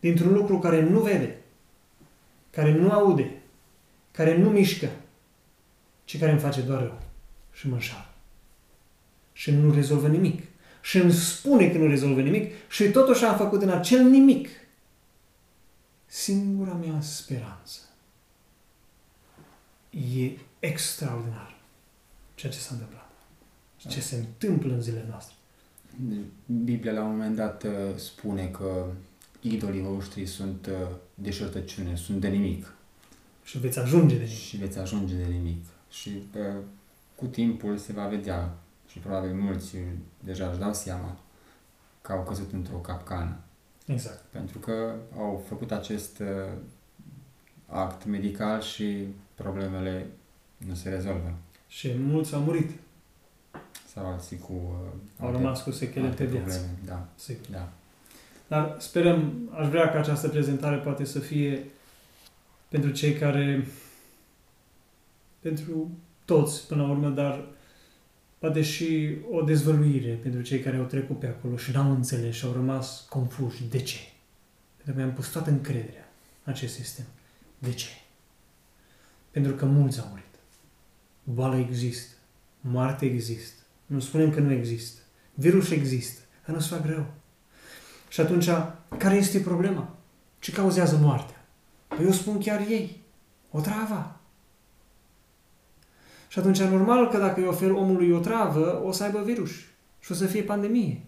Dintr-un lucru care nu vede, care nu aude, care nu mișcă, ci care îmi face doar rău și mă înșală. Și nu rezolvă nimic. Și îmi spune că nu rezolvă nimic și totuși am făcut în acel nimic singura mea speranță. E extraordinar ceea ce s-a întâmplat. Și ce se întâmplă în zilele noastre. Biblia la un moment dat uh, spune că idolii voștri sunt uh, deșertăciune, sunt de nimic Și veți ajunge de nimic. și veți ajunge de nimic. Și uh, cu timpul se va vedea și probabil mulți deja își dau seama că au căzut într-o capcană. Exact. Pentru că au făcut acest uh, act medical și problemele nu se rezolvă. Și mulți au murit. Sau alții cu uh, Au alte- rămas cu sechele alte pe viață. probleme. Da, Sigur. da. Dar sperăm, aș vrea ca această prezentare poate să fie pentru cei care, pentru toți până la urmă, dar poate și o dezvăluire pentru cei care au trecut pe acolo și n-au înțeles și au rămas confuși. De ce? Pentru că mi-am pus toată încrederea în acest sistem. De ce? Pentru că mulți au murit. Boală există. Moarte există. Nu spunem că nu există. Virus există. Dar nu se fac rău. Și atunci, care este problema? Ce cauzează moartea? Păi eu spun chiar ei. O travă. Și atunci, normal că dacă îi ofer omului o travă, o să aibă virus și o să fie pandemie.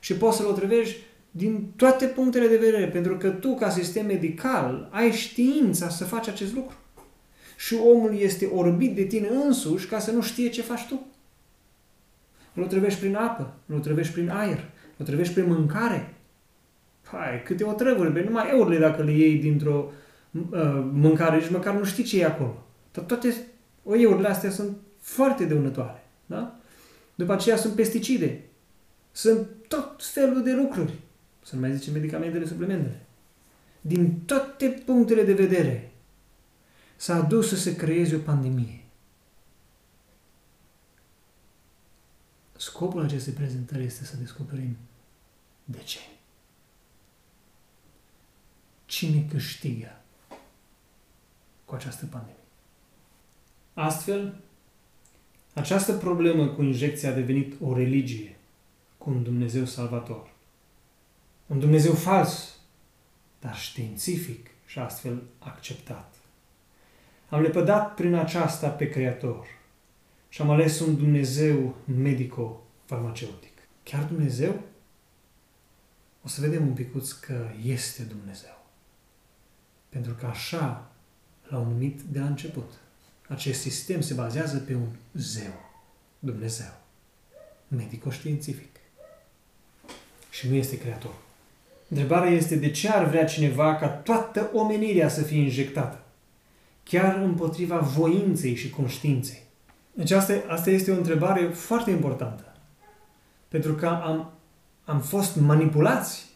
Și poți să-l otrăvești din toate punctele de vedere, pentru că tu, ca sistem medical, ai știința să faci acest lucru. Și omul este orbit de tine însuși ca să nu știe ce faci tu. Îl otrăvești prin apă, îl otrăvești prin aer, îl otrăvești prin mâncare. Hai, câte otrăvuri, bă, numai eurile dacă le iei dintr-o uh, mâncare, nici măcar nu știi ce e acolo. Dar toate eurile astea sunt foarte dăunătoare. Da? După aceea sunt pesticide. Sunt tot felul de lucruri. Să nu mai zicem medicamentele, suplementele. Din toate punctele de vedere s-a adus să se creeze o pandemie. Scopul acestei prezentări este să descoperim de ce. Cine câștigă cu această pandemie? Astfel, această problemă cu injecția a devenit o religie cu un Dumnezeu salvator. Un Dumnezeu fals, dar științific și astfel acceptat. Am lepădat prin aceasta pe Creator și am ales un Dumnezeu medico-farmaceutic. Chiar Dumnezeu? O să vedem un picuț că este Dumnezeu. Pentru că așa l-au numit de la început. Acest sistem se bazează pe un zeu, Dumnezeu, medico-științific. Și nu este creator. Întrebarea este de ce ar vrea cineva ca toată omenirea să fie injectată? Chiar împotriva voinței și conștiinței. Deci asta, asta este o întrebare foarte importantă. Pentru că am, am fost manipulați.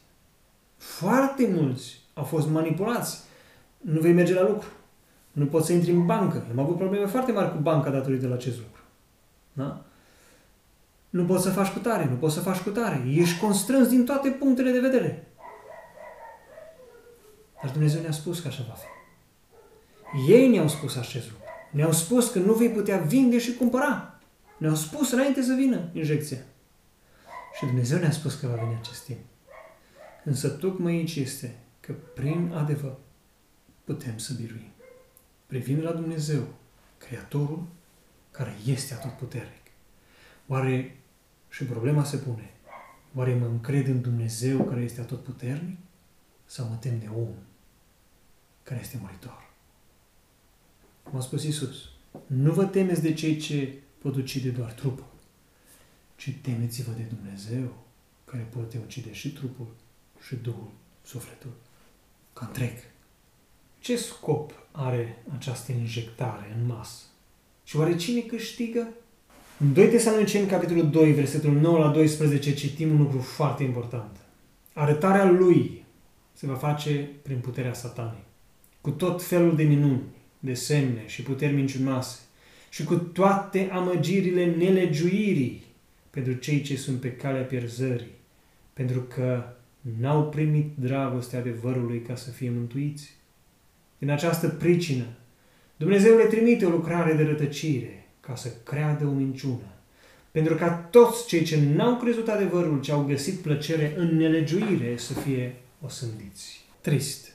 Foarte mulți au fost manipulați. Nu vei merge la lucru. Nu poți să intri în bancă. Am avut probleme foarte mari cu banca datorită la acest lucru. Da? Nu poți să faci cu tare, nu poți să faci cu tare. Ești constrâns din toate punctele de vedere. Dar Dumnezeu ne-a spus că așa va fi. Ei ne-au spus acest lucru. Ne-au spus că nu vei putea vinde și cumpăra. Ne-au spus înainte să vină injecția. Și Dumnezeu ne-a spus că va veni acest timp. Însă tocmai aici este că prin adevăr putem să biruim. Privind la Dumnezeu, Creatorul, care este atotputernic. Oare, și problema se pune, oare mă încred în Dumnezeu care este atotputernic sau mă tem de om care este muritor? Cum a spus Iisus, nu vă temeți de cei ce pot ucide doar trupul, ci temeți-vă de Dumnezeu care poate ucide și trupul și Duhul, sufletul, ca întreg. Ce scop are această injectare în masă? Și oare cine câștigă? În 2 Tesaloniceni, capitolul 2, versetul 9 la 12, citim un lucru foarte important. Arătarea lui se va face prin puterea satanei, cu tot felul de minuni, de semne și puteri mincinoase și cu toate amăgirile nelegiuirii pentru cei ce sunt pe calea pierzării, pentru că n-au primit dragostea adevărului ca să fie mântuiți. Din această pricină, Dumnezeu le trimite o lucrare de rătăcire ca să creadă o minciună, pentru ca toți cei ce n-au crezut adevărul, ce au găsit plăcere în nelegiuire, să fie osândiți. Trist.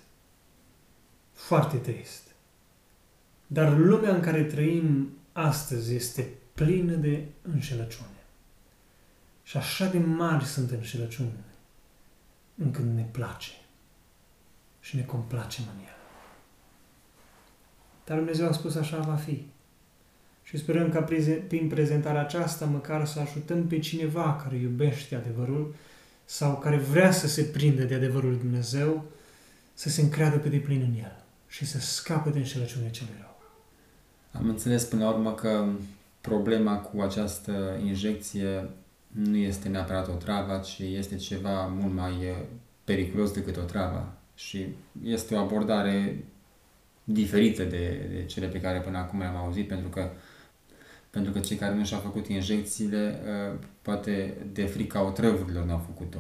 Foarte trist. Dar lumea în care trăim astăzi este plină de înșelăciune. Și așa de mari sunt înșelăciunile, încât ne place și ne complace în el. Dar Dumnezeu a spus așa va fi. Și sperăm ca prin prezentarea aceasta măcar să ajutăm pe cineva care iubește adevărul sau care vrea să se prindă de adevărul lui Dumnezeu, să se încreadă pe deplin în el și să scape de înșelăciunea celui rău. Am înțeles până la urmă că problema cu această injecție nu este neapărat o travă, ci este ceva mult mai periculos decât o travă. Și este o abordare diferită de, de cele pe care până acum le-am auzit, pentru că pentru că cei care nu și-au făcut injecțiile, poate de frica otrăvurilor n-au făcut-o.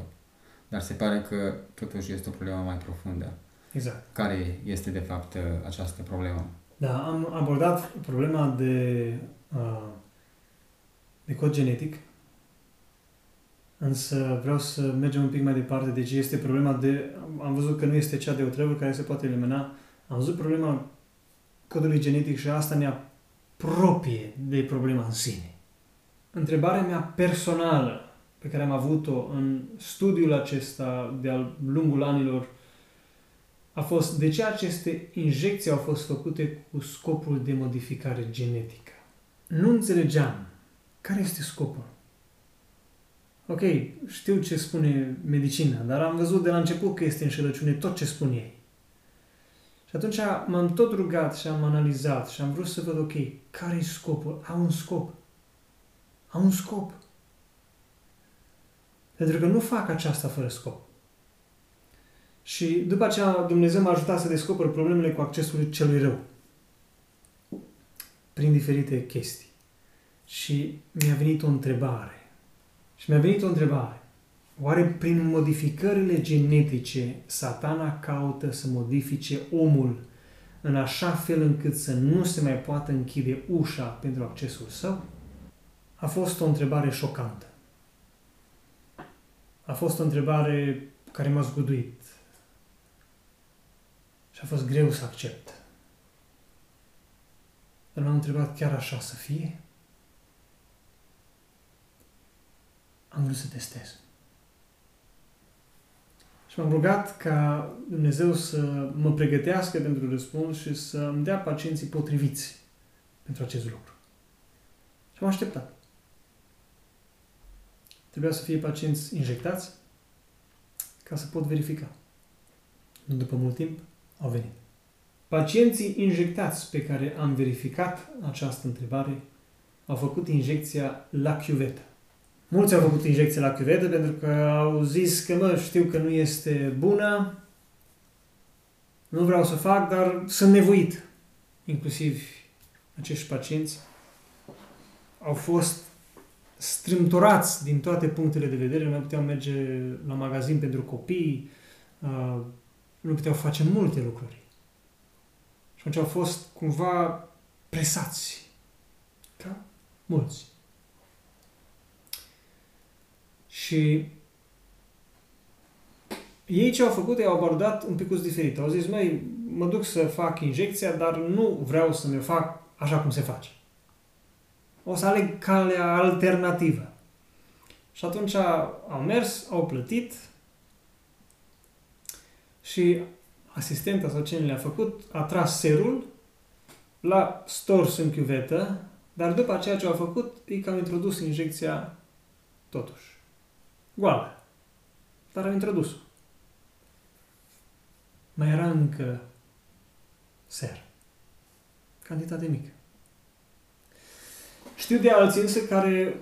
Dar se pare că totuși este o problemă mai profundă. Exact. Care este de fapt această problemă? Da, am abordat problema de, uh, de cod genetic, însă vreau să mergem un pic mai departe. Deci este problema de, am văzut că nu este cea de otrăvuri care se poate elimina, am văzut problema codului genetic și asta ne apropie de problema în sine. Întrebarea mea personală pe care am avut-o în studiul acesta de-a lungul anilor a fost de ce aceste injecții au fost făcute cu scopul de modificare genetică. Nu înțelegeam care este scopul. Ok, știu ce spune medicina, dar am văzut de la început că este înșelăciune tot ce spun ei. Și atunci m-am tot rugat și am analizat și am vrut să văd, ok, care e scopul? Au un scop. Au un scop. Pentru că nu fac aceasta fără scop. Și după aceea Dumnezeu m-a ajutat să descoper problemele cu accesul celui rău. Prin diferite chestii. Și mi-a venit o întrebare. Și mi-a venit o întrebare. Oare prin modificările genetice satana caută să modifice omul în așa fel încât să nu se mai poată închide ușa pentru accesul său? A fost o întrebare șocantă. A fost o întrebare care m-a zguduit. Și a fost greu să accept. Dar m-am întrebat chiar așa să fie? Am vrut să testez. Și m-am rugat ca Dumnezeu să mă pregătească pentru răspuns și să îmi dea pacienții potriviți pentru acest lucru. Și am așteptat. Trebuia să fie pacienți injectați, ca să pot verifica. Nu după mult timp, au venit. Pacienții injectați pe care am verificat această întrebare au făcut injecția la chiuvetă. Mulți au făcut injecția la chiuvetă pentru că au zis că, mă, știu că nu este bună, nu vreau să fac, dar sunt nevoit. Inclusiv acești pacienți au fost strâmtorați din toate punctele de vedere, nu puteau merge la magazin pentru copii, uh, nu puteau face multe lucruri. Și atunci au fost cumva presați. Ca mulți. Și ei ce au făcut, i-au abordat un pic diferit. Au zis, mai mă duc să fac injecția, dar nu vreau să mi-o fac așa cum se face. O să aleg calea alternativă. Și atunci au mers, au plătit și asistenta sau cine le-a făcut a tras serul, l-a stors în chiuvetă, dar după aceea ce au făcut, e că au introdus injecția totuși. Goală. Dar au introdus-o. Mai era încă ser. Cantitate mică. Știu de alții însă care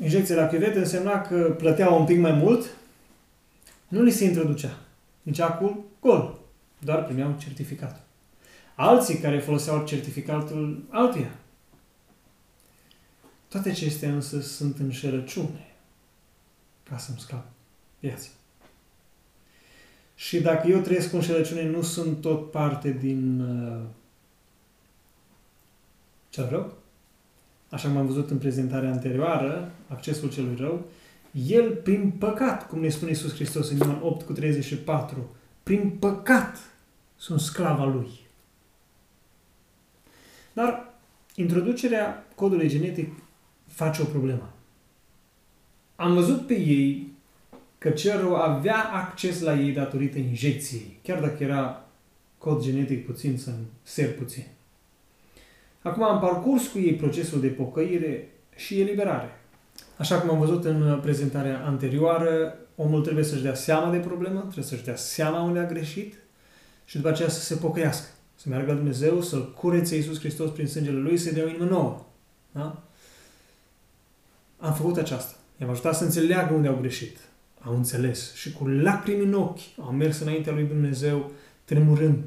injecția la chiuvetă însemna că plăteau un pic mai mult, nu li se introducea nici acul gol, doar primeau certificat. Alții care foloseau certificatul altuia. Toate acestea însă sunt înșelăciune ca să-mi scap viața. Și dacă eu trăiesc cu înșelăciune, nu sunt tot parte din uh, cel rău? Așa cum am văzut în prezentarea anterioară, accesul celui rău, el prin păcat, cum ne spune Iisus Hristos în Ioan 8 cu 34, prin păcat sunt sclava lui. Dar introducerea codului genetic face o problemă. Am văzut pe ei că cel rău avea acces la ei datorită injecției, chiar dacă era cod genetic puțin sau ser puțin. Acum am parcurs cu ei procesul de pocăire și eliberare. Așa cum am văzut în prezentarea anterioară, omul trebuie să-și dea seama de problemă, trebuie să-și dea seama unde a greșit și după aceea să se pocăiască. Să meargă la Dumnezeu, să-L curețe Iisus Hristos prin sângele Lui, să-i dea o inimă nouă. Da? Am făcut aceasta. I-am ajutat să înțeleagă unde au greșit. Au înțeles și cu lacrimi în ochi au mers înaintea lui Dumnezeu, tremurând,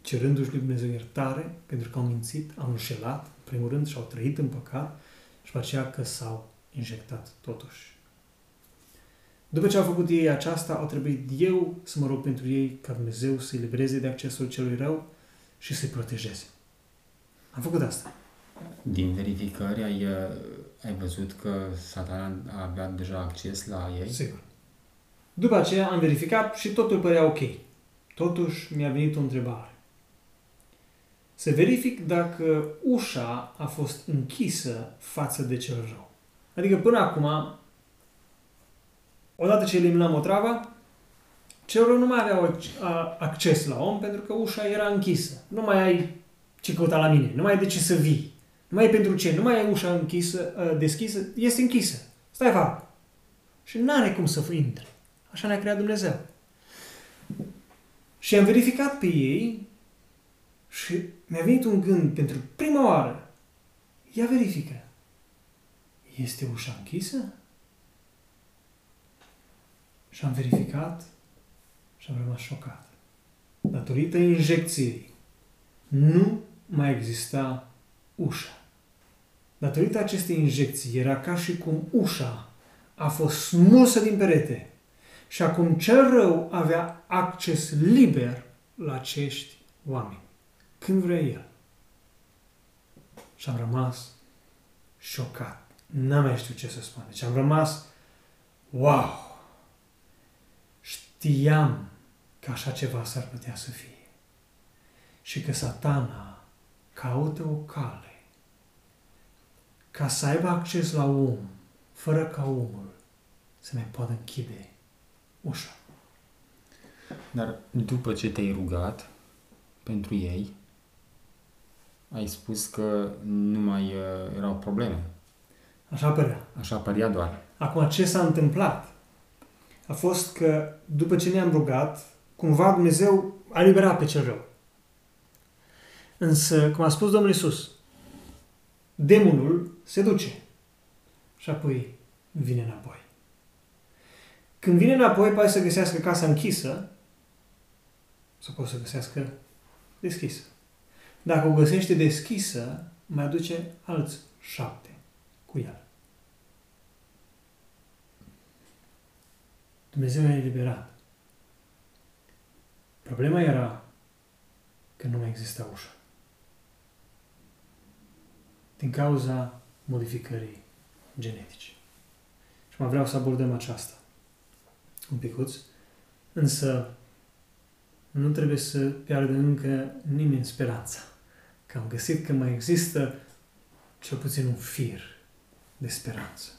cerându-și lui Dumnezeu iertare pentru că au mințit, au înșelat, în primul rând, și au trăit în păcat și după aceea că s-au injectat totuși. După ce au făcut ei aceasta, au trebuit eu să mă rog pentru ei ca Dumnezeu să-i libereze de accesul celui rău și să-i protejeze. Am făcut asta. Din verificări ai, uh, ai văzut că satan avea deja acces la ei? Sigur. După aceea am verificat și totul părea ok. Totuși mi-a venit o întrebare. Să verific dacă ușa a fost închisă față de cel rău. Adică până acum, odată ce eliminăm o travă, cel rău nu mai avea acces la om pentru că ușa era închisă. Nu mai ai ce căuta la mine, nu mai ai de ce să vii. Nu mai e pentru ce, nu mai ai ușa închisă, ă, deschisă, este închisă. Stai afară. Și nu are cum să intre. Așa ne-a creat Dumnezeu. Și am verificat pe ei și mi-a venit un gând pentru prima oară. Ia verifică. Este ușa închisă? Și am verificat și am rămas șocat. Datorită injecției, nu mai exista ușa. Datorită acestei injecții, era ca și cum ușa a fost smulsă din perete și acum cel rău avea acces liber la acești oameni. Când vrea el. Și am rămas șocat. N-am mai știut ce să spun. Deci am rămas, wow! Știam că așa ceva s-ar putea să fie. Și că satana caută o cale ca să aibă acces la om, fără ca omul să mai poată închide ușa. Dar după ce te-ai rugat pentru ei, ai spus că nu mai uh, erau probleme. Așa părea. Așa părea doar. Acum, ce s-a întâmplat? a fost că după ce ne-am rugat, cumva Dumnezeu a liberat pe cel rău. Însă, cum a spus Domnul Isus, demonul se duce și apoi vine înapoi. Când vine înapoi, poate să găsească casa închisă sau poate să găsească deschisă. Dacă o găsește deschisă, mai aduce alți șapte cu el. Dumnezeu a eliberat. Problema era că nu mai exista ușă. Din cauza modificării genetice. Și mai vreau să abordăm aceasta un picuț, însă nu trebuie să piardă încă nimeni speranța. Că am găsit că mai există cel puțin un fir de speranță.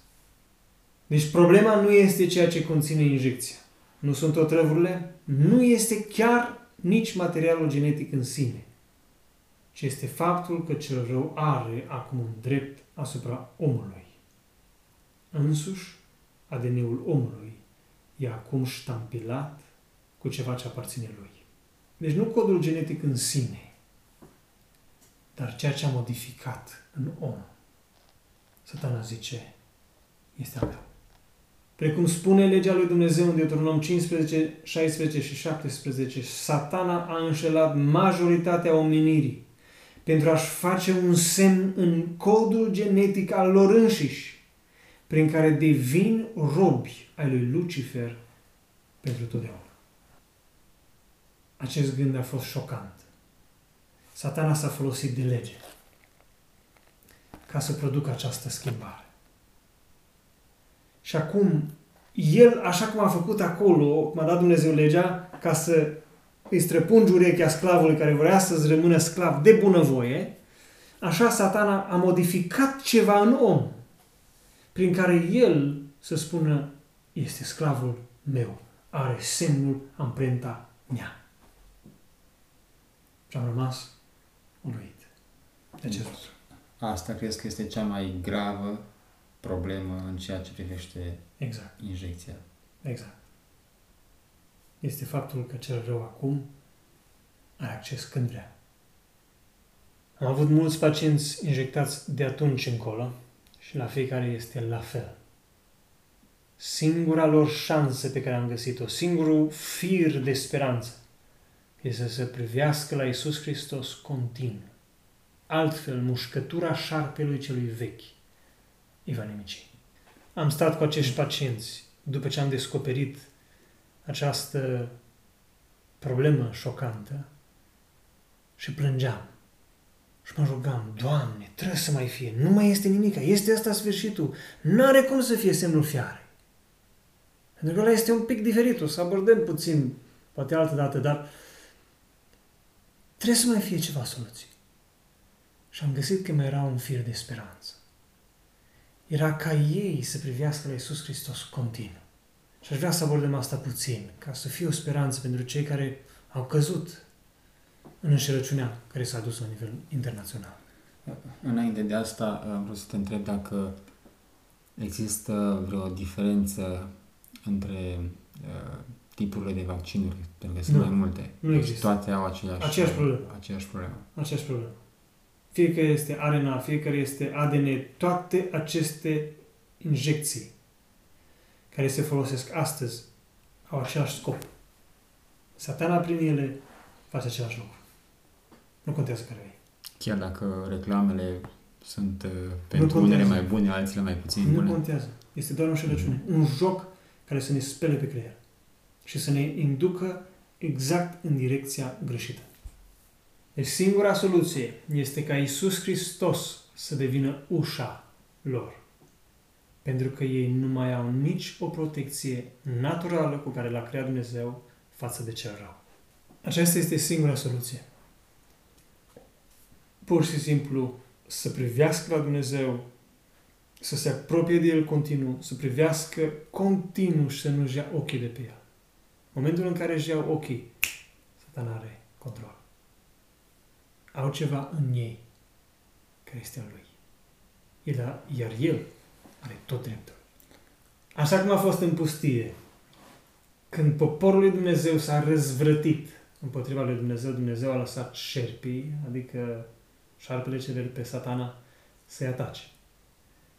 Deci problema nu este ceea ce conține injecția. Nu sunt otrăvurile, nu este chiar nici materialul genetic în sine, ci este faptul că cel rău are acum un drept asupra omului. Însuși, ADN-ul omului e acum ștampilat cu ceva ce aparține lui. Deci nu codul genetic în sine, dar ceea ce a modificat în om. Satana zice, este al meu. Precum spune legea lui Dumnezeu în Deuteronom 15, 16 și 17, satana a înșelat majoritatea omenirii pentru a-și face un semn în codul genetic al lor înșiși, prin care devin robi ai lui Lucifer pentru totdeauna. Acest gând a fost șocant. Satana s-a folosit de lege ca să producă această schimbare. Și acum, el, așa cum a făcut acolo, cum a dat Dumnezeu legea, ca să îi străpungi urechea sclavului care vrea să-ți rămână sclav de bunăvoie, așa satana a modificat ceva în om, prin care el să spună, este sclavul meu, are semnul, amprenta mea. Și am rămas uluit de acest lucru. Asta crezi că este cea mai gravă problemă în ceea ce privește Exact, injecția. exact. Este faptul că cel rău acum are acces când vrea. Am avut mulți pacienți injectați de atunci încolo și la fiecare este la fel. Singura lor șansă pe care am găsit-o, singurul fir de speranță, este să se privească la Isus Hristos continuu. Altfel, mușcătura șarpelui celui vechi îi va nimici. Am stat cu acești pacienți după ce am descoperit această problemă șocantă și plângeam. Și mă rugam, Doamne, trebuie să mai fie, nu mai este nimic, este asta sfârșitul, nu are cum să fie semnul fiare. Pentru că ăla este un pic diferit, o să abordăm puțin, poate altă dată, dar trebuie să mai fie ceva soluție. Și am găsit că mai era un fir de speranță. Era ca ei să privească la Iisus Hristos continuu. Și aș vrea să abordăm asta puțin, ca să fie o speranță pentru cei care au căzut în înșelăciunea care s-a dus la nivel internațional. Înainte de asta, am vrut să te întreb dacă există vreo diferență între uh, tipurile de vaccinuri, pentru că sunt Nu. mai multe. Nu Deci există. Toate au aceeași, Aceeași problemă. Aceeași problemă. Aceeași problemă. Fiecare este RNA, fiecare este ADN, toate aceste injecții care se folosesc astăzi au același scop. Satana prin ele face același lucru. Nu contează care e. Chiar dacă reclamele sunt uh, pentru contează. unele mai bune, altele mai puțin Nu bune. contează. Este doar o înșelăciune. Un joc care să ne spele pe creier și să ne inducă exact în direcția greșită. Deci singura soluție este ca Isus Hristos să devină ușa lor. Pentru că ei nu mai au nici o protecție naturală cu care l-a creat Dumnezeu față de cel rău. Aceasta este singura soluție. Pur și simplu să privească la Dumnezeu, să se apropie de El continuu, să privească continuu și să nu-și ia ochii de pe El. În momentul în care își iau ochii, Satan are control. Au ceva în ei care este al lui. El, a- iar El are tot dreptul. Așa cum a fost în pustie, când poporul lui Dumnezeu s-a răzvrătit împotriva lui Dumnezeu, Dumnezeu a lăsat șerpii, adică șarpele cele pe satana, să-i atace.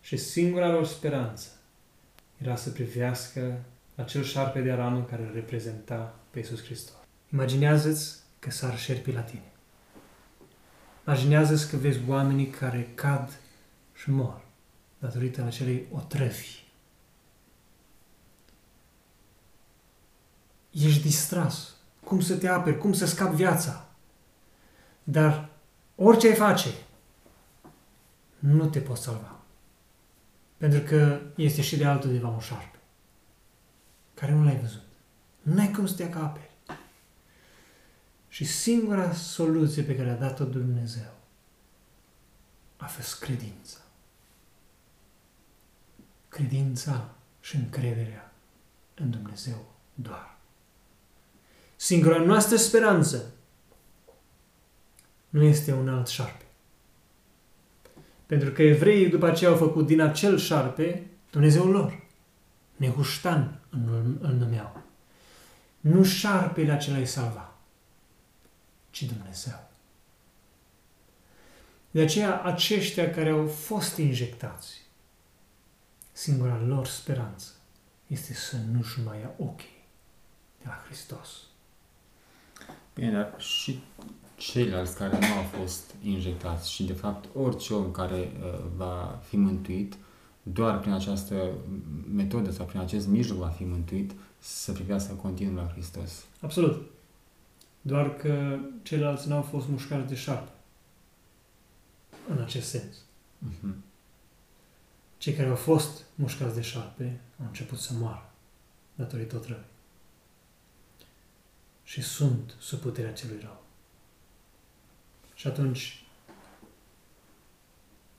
Și singura lor speranță era să privească acel șarpe de aramă care îl reprezenta pe Iisus Hristos. Imaginează-ți că s-ar șerpi la tine. Imaginează-ți că vezi oamenii care cad și mor datorită acelei otrăfi. Ești distras. Cum să te aperi, cum să scapi viața. Dar orice ai face, nu te poți salva. Pentru că este și de altul de un șarpe, care nu l-ai văzut. Nu ai cum să te acaperi. Și singura soluție pe care a dat-o Dumnezeu a fost credința. Credința și încrederea în Dumnezeu doar. Singura noastră speranță nu este un alt șarpe. Pentru că evreii după aceea au făcut din acel șarpe Dumnezeul lor. Nehuștan îl numeau. Nu șarpele acela îi salva, ci Dumnezeu. De aceea aceștia care au fost injectați, singura lor speranță este să nu-și mai ia ochii de la Hristos. Bine, dar și ceilalți care nu au fost injectați și, de fapt, orice om care uh, va fi mântuit, doar prin această metodă sau prin acest mijloc va fi mântuit, să privească continuu la Hristos. Absolut. Doar că ceilalți nu au fost mușcați de șarpe. În acest sens. Uh-huh. Cei care au fost mușcați de șarpe au început să moară datorită otrăvii. Și sunt sub puterea celui rău. Și atunci,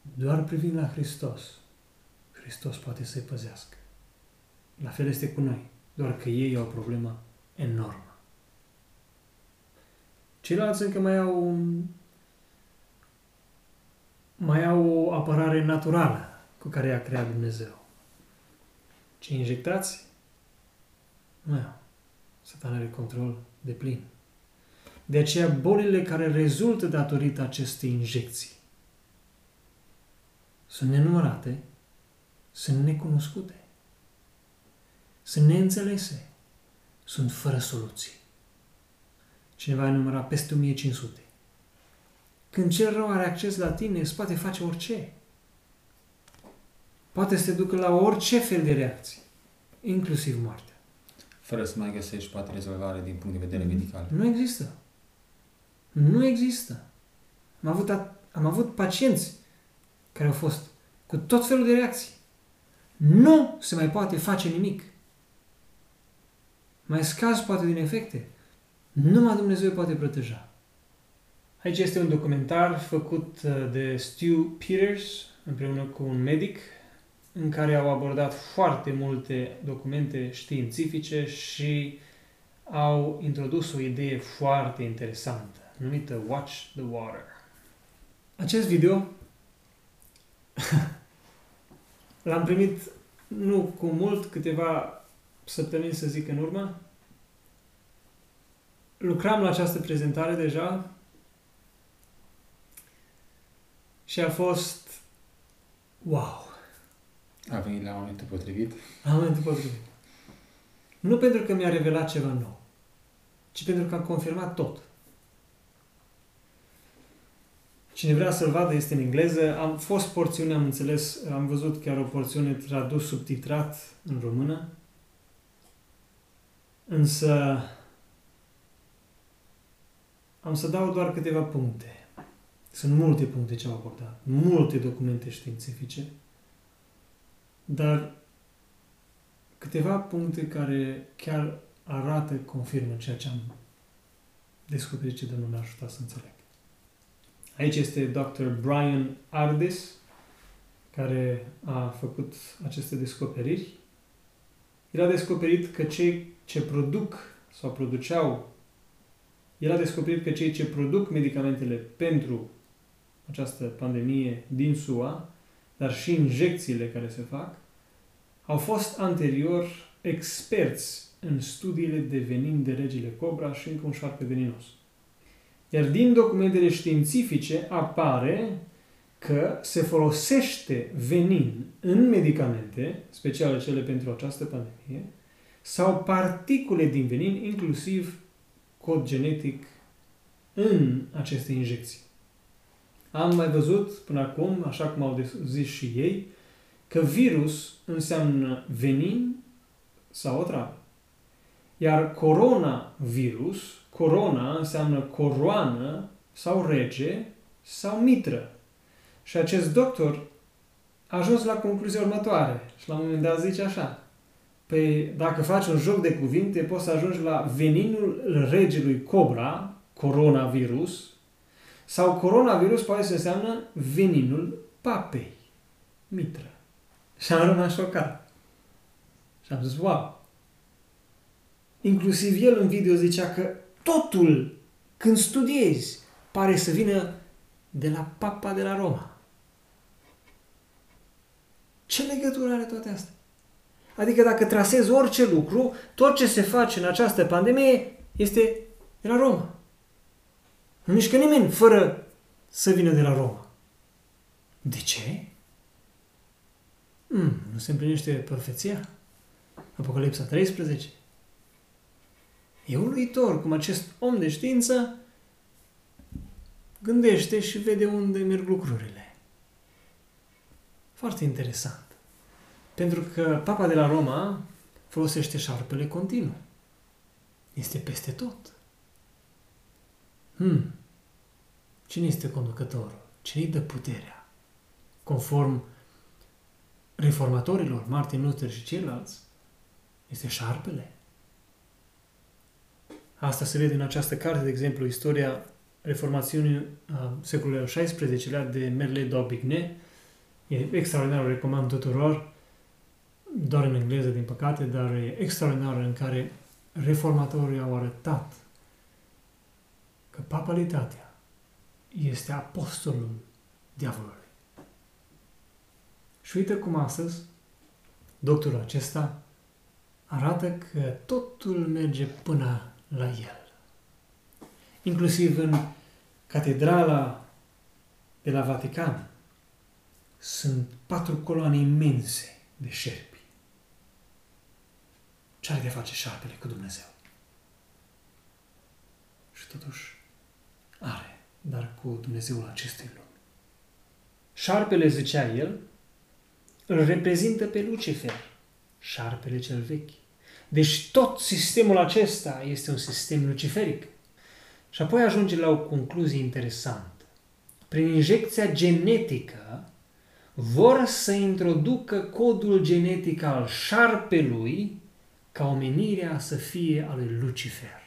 doar privind la Hristos, Hristos poate să-i păzească. La fel este cu noi, doar că ei au o problemă enormă. Ceilalți încă mai au un, mai au o apărare naturală cu care i-a creat Dumnezeu. Ce injectați? Nu au. Satan are control de plin. De aceea, bolile care rezultă datorită acestei injecții sunt nenumărate, sunt necunoscute, sunt neînțelese, sunt fără soluții. Cineva a numărat peste 1500. Când cel rău are acces la tine, îți poate face orice. Poate să te ducă la orice fel de reacție, inclusiv moartea. Fără să mai găsești poate rezolvare din punct de vedere medical. Nu există. Nu există. Am avut, am avut pacienți care au fost cu tot felul de reacții. Nu se mai poate face nimic. Mai scaz poate din efecte. Numai Dumnezeu poate proteja. Aici este un documentar făcut uh, de Stu Peters împreună cu un medic în care au abordat foarte multe documente științifice și au introdus o idee foarte interesantă numită Watch the Water. Acest video l-am primit nu cu mult, câteva săptămâni să zic în urmă. Lucram la această prezentare deja și a fost wow. A venit la momentul potrivit? La momentul potrivit. Nu pentru că mi-a revelat ceva nou, ci pentru că a confirmat tot. Cine vrea să-l vadă este în engleză. Am fost porțiune, am înțeles, am văzut chiar o porțiune tradus subtitrat în română. Însă am să dau doar câteva puncte. Sunt multe puncte ce au abordat, multe documente științifice, dar câteva puncte care chiar arată, confirmă ceea ce am descoperit ce Domnul m-a ajutat să înțeleg. Aici este Dr. Brian Ardis, care a făcut aceste descoperiri. El a descoperit că cei ce produc sau produceau, el a descoperit că cei ce produc medicamentele pentru această pandemie din SUA, dar și injecțiile care se fac, au fost anterior experți în studiile de venin de regele cobra și încă un șarpe veninos. Iar din documentele științifice apare că se folosește venin în medicamente, speciale cele pentru această pandemie, sau particule din venin, inclusiv cod genetic în aceste injecții. Am mai văzut până acum, așa cum au zis și ei, că virus înseamnă venin sau otravă. Iar coronavirus, corona înseamnă coroană sau rege sau mitră. Și acest doctor a ajuns la concluzia următoare și la un moment dat zice așa. Păi dacă faci un joc de cuvinte, poți să ajungi la veninul regelui Cobra, coronavirus, sau coronavirus poate să înseamnă veninul papei, mitră. Și am rămas șocat. Și am zis, wow. Inclusiv el în video zicea că totul, când studiezi, pare să vină de la papa de la Roma. Ce legătură are toate astea? Adică dacă trasezi orice lucru, tot ce se face în această pandemie este de la Roma. Nu mișcă nimeni fără să vină de la Roma. De ce? Hmm, nu se împlinește perfecția? Apocalipsa 13? E uluitor cum acest om de știință gândește și vede unde merg lucrurile. Foarte interesant. Pentru că Papa de la Roma folosește șarpele continuu. Este peste tot. Hmm. Cine este conducătorul? Cine îi dă puterea? Conform reformatorilor, Martin Luther și ceilalți, este șarpele. Asta se vede în această carte, de exemplu, istoria reformațiunii secolului al XVI-lea de Merle d'Aubigné. E extraordinar, o recomand tuturor, doar în engleză, din păcate, dar e extraordinar în care reformatorii au arătat că papalitatea este apostolul diavolului. Și uite cum astăzi doctorul acesta arată că totul merge până la el. Inclusiv în catedrala de la Vatican sunt patru coloane imense de șerpi. Ce are de face șarpele cu Dumnezeu? Și totuși are, dar cu Dumnezeul acestei lumi. Șarpele, zicea el, îl reprezintă pe Lucifer, șarpele cel vechi. Deci tot sistemul acesta este un sistem luciferic. Și apoi ajunge la o concluzie interesantă. Prin injecția genetică vor să introducă codul genetic al șarpelui ca omenirea să fie a lui Lucifer.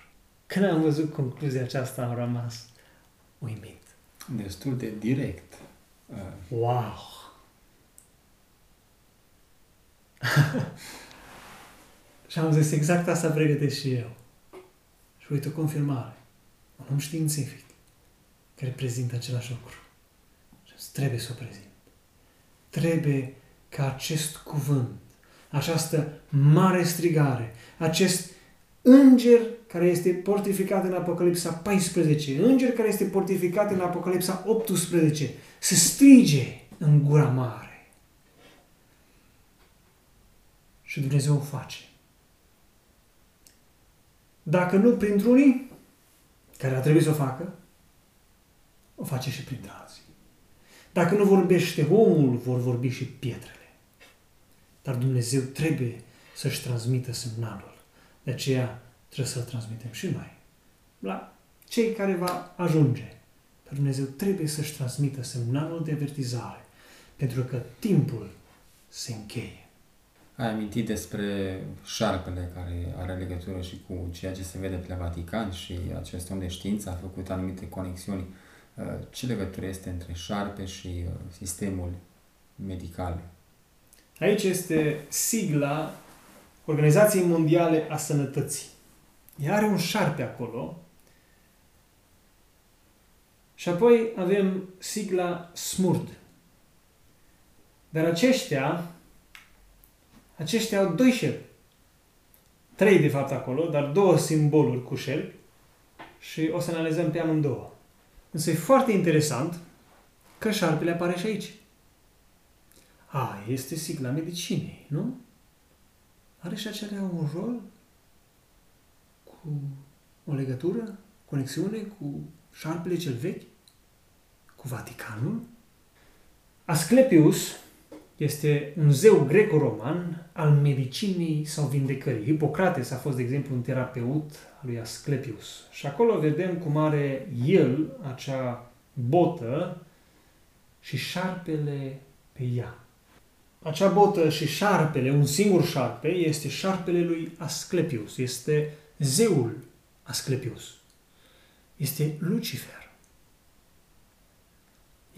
Când am văzut concluzia aceasta, am rămas uimit. Destul de direct. Wow! și am zis, exact asta pregătesc și eu. Și uite o confirmare. Un om științific care prezintă același lucru. Și trebuie să o prezint. Trebuie ca acest cuvânt, această mare strigare, acest înger care este portificat în Apocalipsa 14, înger care este portificat în Apocalipsa 18, să strige în gura mare. Și Dumnezeu o face. Dacă nu printr-unii, care ar trebui să o facă, o face și printre alții. Dacă nu vorbește omul, vor vorbi și pietrele. Dar Dumnezeu trebuie să-și transmită semnalul. De aceea trebuie să-l transmitem și noi. La cei care va ajunge. Dar Dumnezeu trebuie să-și transmită semnalul de avertizare. Pentru că timpul se încheie. Ai amintit despre șarpele care are legătură și cu ceea ce se vede pe la Vatican și acest om de știință a făcut anumite conexiuni. Uh, ce legătură este între șarpe și uh, sistemul medical? Aici este sigla Organizației Mondiale a Sănătății. Ea are un șarpe acolo și apoi avem sigla SMURD. Dar aceștia aceștia au doi șerpi. trei de fapt acolo, dar două simboluri cu șerpi și o să analizăm pe amândouă. Însă e foarte interesant că șarpele apare și aici. A, este sigla medicinei, nu? Are și acelea un rol cu o legătură, conexiune cu șarpele cel vechi, cu Vaticanul? Asclepius este un zeu greco-roman al medicinei sau vindecării. Hipocrates a fost, de exemplu, un terapeut al lui Asclepius. Și acolo vedem cum are el acea botă și șarpele pe ea. Acea botă și șarpele, un singur șarpe, este șarpele lui Asclepius, este zeul Asclepius. Este Lucifer.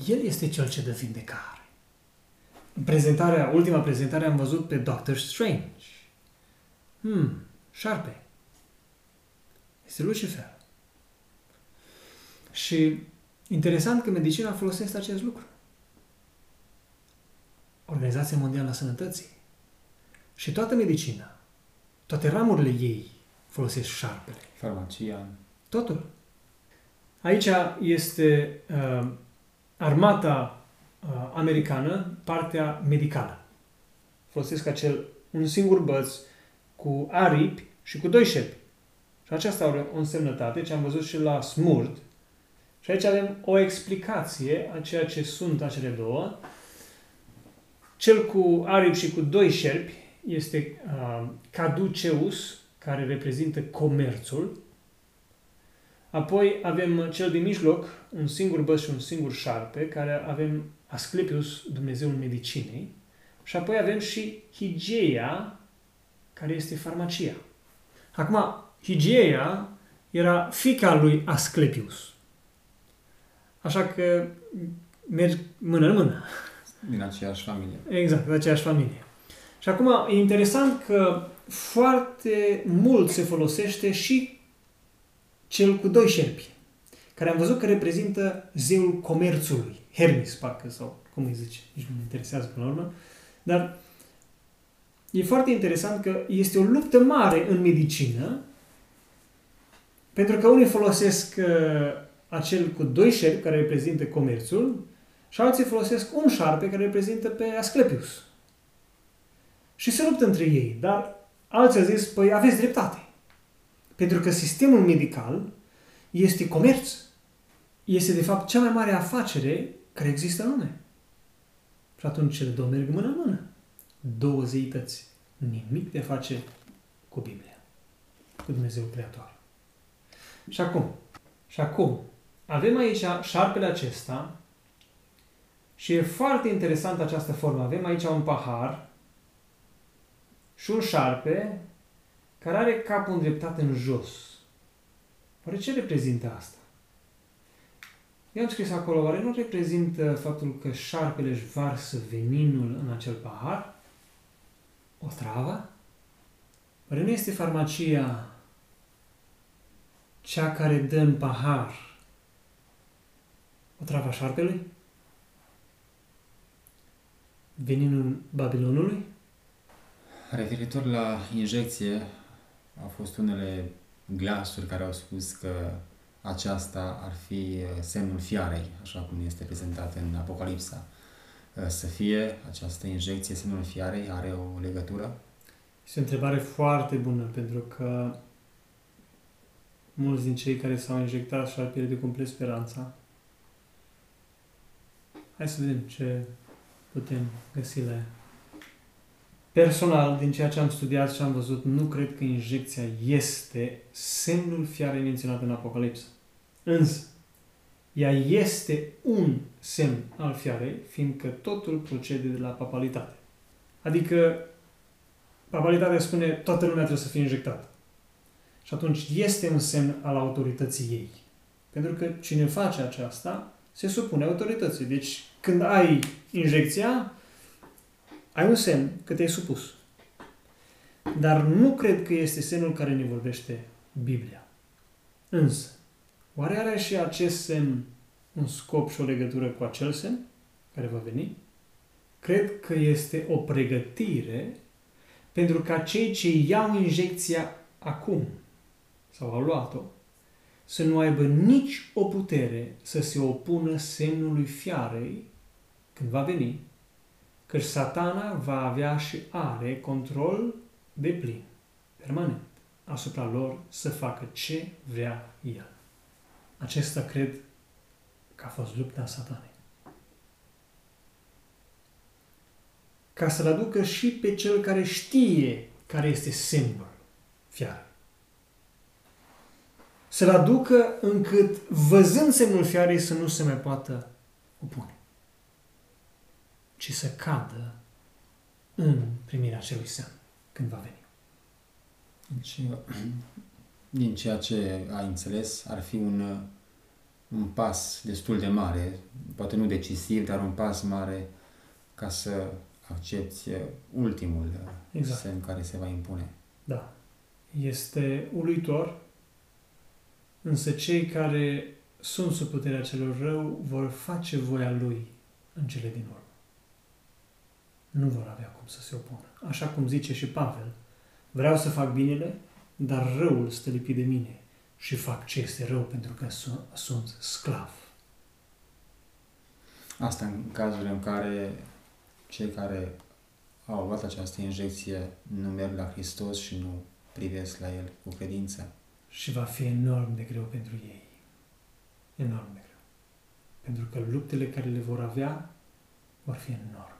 El este cel ce dă vindecare. În prezentarea, ultima prezentare am văzut pe Doctor Strange. Hmm, șarpe. Este Lucifer. Și interesant că medicina folosește acest lucru. Organizația Mondială a Sănătății și toată medicina, toate ramurile ei folosesc șarpele. Farmacia. Totul. Aici este uh, armata uh, americană, partea medicală. Folosesc acel un singur băț cu aripi și cu doi șerpi. Și aceasta are o însemnătate, ce am văzut și la smurt. Și aici avem o explicație a ceea ce sunt acele două. Cel cu aripi și cu doi șerpi este uh, caduceus, care reprezintă comerțul. Apoi avem cel din mijloc, un singur băț și un singur șarpe, care avem Asclepius, Dumnezeul medicinei. Și apoi avem și Higeia, care este farmacia. Acum, Higeia era fica lui Asclepius. Așa că merg mână în mână. Din aceeași familie. Exact, de aceeași familie. Și acum e interesant că foarte mult se folosește și cel cu doi șerpi, care am văzut că reprezintă zeul comerțului, Hermes, parcă, sau cum îi zice, nici nu mă interesează până la urmă, dar e foarte interesant că este o luptă mare în medicină, pentru că unii folosesc uh, acel cu doi șerpi, care reprezintă comerțul, și alții folosesc un șarpe care reprezintă pe Asclepius. Și se luptă între ei, dar alții au zis, păi aveți dreptate. Pentru că sistemul medical este comerț. Este, de fapt, cea mai mare afacere care există în lume. Și atunci cele două merg mână în mână. Două zeități. Nimic de a face cu Biblia. Cu Dumnezeu Creator. Și acum, și acum, avem aici șarpele acesta și e foarte interesant această formă. Avem aici un pahar și un șarpe care are capul îndreptat în jos. Oare ce reprezintă asta? Eu am scris acolo, oare nu reprezintă faptul că șarpele își varsă veninul în acel pahar? O travă? Oare nu este farmacia cea care dă în pahar o travă a șarpelui? Veninul Babilonului? Referitor la injecție, au fost unele glasuri care au spus că aceasta ar fi uh, semnul fiarei, așa cum este prezentat în Apocalipsa. Uh, să fie această injecție semnul fiarei, are o legătură? Este o întrebare foarte bună, pentru că mulți din cei care s-au injectat și-ar pierde complet speranța. Hai să vedem ce putem găsi la ea. Personal, din ceea ce am studiat și am văzut, nu cred că injecția este semnul fiarei menționat în Apocalipsă. Însă, ea este un semn al fiarei, fiindcă totul procede de la papalitate. Adică, papalitatea spune toată lumea trebuie să fie injectată. Și atunci este un semn al autorității ei. Pentru că cine face aceasta se supune autorității. Deci, când ai injecția, ai un semn că te-ai supus. Dar nu cred că este semnul care ne vorbește Biblia. Însă, oare are și acest semn un scop și o legătură cu acel semn care va veni? Cred că este o pregătire pentru ca cei ce iau injecția acum sau au luat-o să nu aibă nici o putere să se opună semnului fiarei când va veni, că satana va avea și are control de plin, permanent, asupra lor să facă ce vrea el. Acesta cred că a fost lupta satanei. Ca să-l aducă și pe cel care știe care este semnul fiarei să-l aducă încât, văzând semnul fiarei, să nu se mai poată opune, ci să cadă în primirea acelui semn când va veni. Deci, din ceea ce ai înțeles, ar fi un, un pas destul de mare, poate nu decisiv, dar un pas mare ca să accepti ultimul exact. semn care se va impune. Da. Este uluitor Însă cei care sunt sub puterea celor rău vor face voia lui în cele din urmă. Nu vor avea cum să se opună. Așa cum zice și Pavel, vreau să fac binele, dar răul stă lipit de mine și fac ce este rău pentru că sunt, sunt sclav. Asta în cazul în care cei care au luat această injecție nu merg la Hristos și nu privesc la El cu credință și va fi enorm de greu pentru ei. Enorm de greu. Pentru că luptele care le vor avea vor fi enorme.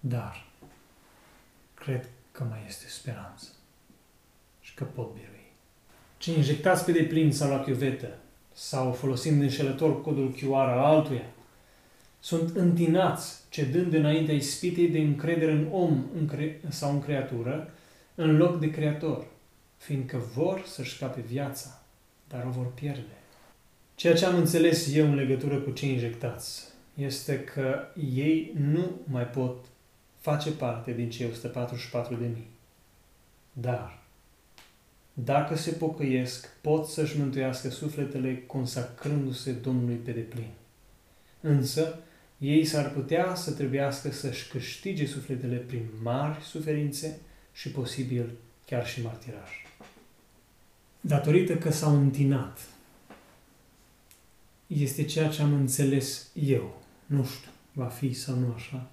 Dar cred că mai este speranță și că pot birui. Cei injectați pe deplin sau la chiuvetă sau folosind înșelător codul QR al altuia, sunt întinați, cedând înaintea ispitei de încredere în om în cre- sau în creatură, în loc de creator fiindcă vor să-și scape viața, dar o vor pierde. Ceea ce am înțeles eu în legătură cu cei injectați este că ei nu mai pot face parte din cei 144 de mii. Dar, dacă se pocăiesc, pot să-și mântuiască sufletele consacrându-se Domnului pe deplin. Însă, ei s-ar putea să trebuiască să-și câștige sufletele prin mari suferințe și posibil chiar și martiraj datorită că s-au întinat. Este ceea ce am înțeles eu. Nu știu, va fi sau nu așa.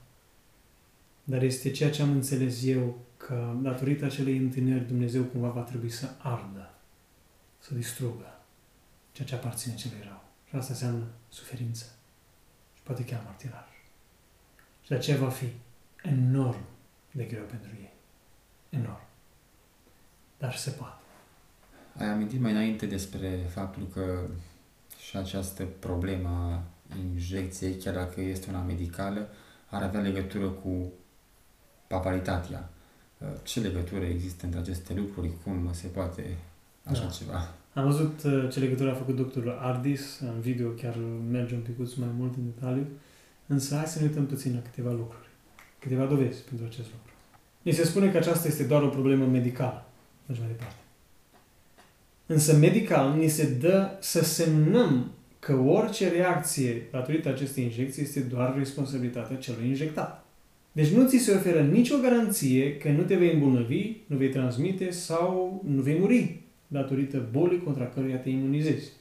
Dar este ceea ce am înțeles eu că datorită acelei întâlniri Dumnezeu cumva va trebui să ardă, să distrugă ceea ce aparține celui rău. Și asta înseamnă suferință. Și poate chiar martiraj. Și de aceea va fi enorm de greu pentru ei. Enorm. Dar se poate. Ai amintit mai înainte despre faptul că și această problemă a injecției, chiar dacă este una medicală, ar avea legătură cu papalitatea. Ce legătură există între aceste lucruri? Cum se poate așa da. ceva? Am văzut uh, ce legătură a făcut doctorul Ardis, în video chiar merge un pic mai mult în detaliu, însă hai să ne uităm puțin la câteva lucruri, câteva dovezi pentru acest lucru. Mi se spune că aceasta este doar o problemă medicală. Mergem mai departe. Însă medical ni se dă să semnăm că orice reacție datorită acestei injecții este doar responsabilitatea celui injectat. Deci nu ți se oferă nicio garanție că nu te vei îmbolnăvi, nu vei transmite sau nu vei muri datorită bolii contra căruia te imunizezi.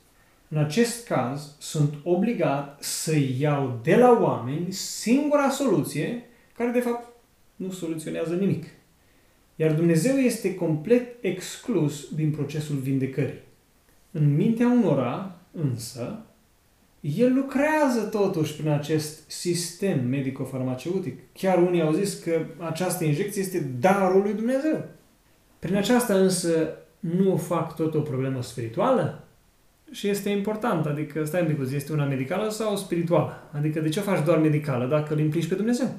În acest caz, sunt obligat să iau de la oameni singura soluție care de fapt nu soluționează nimic. Iar Dumnezeu este complet exclus din procesul vindecării. În mintea unora, însă, el lucrează totuși prin acest sistem medico-farmaceutic. Chiar unii au zis că această injecție este darul lui Dumnezeu. Prin aceasta însă nu o fac tot o problemă spirituală? Și este important, adică stai un pic, este una medicală sau spirituală? Adică de ce o faci doar medicală dacă îl implici pe Dumnezeu?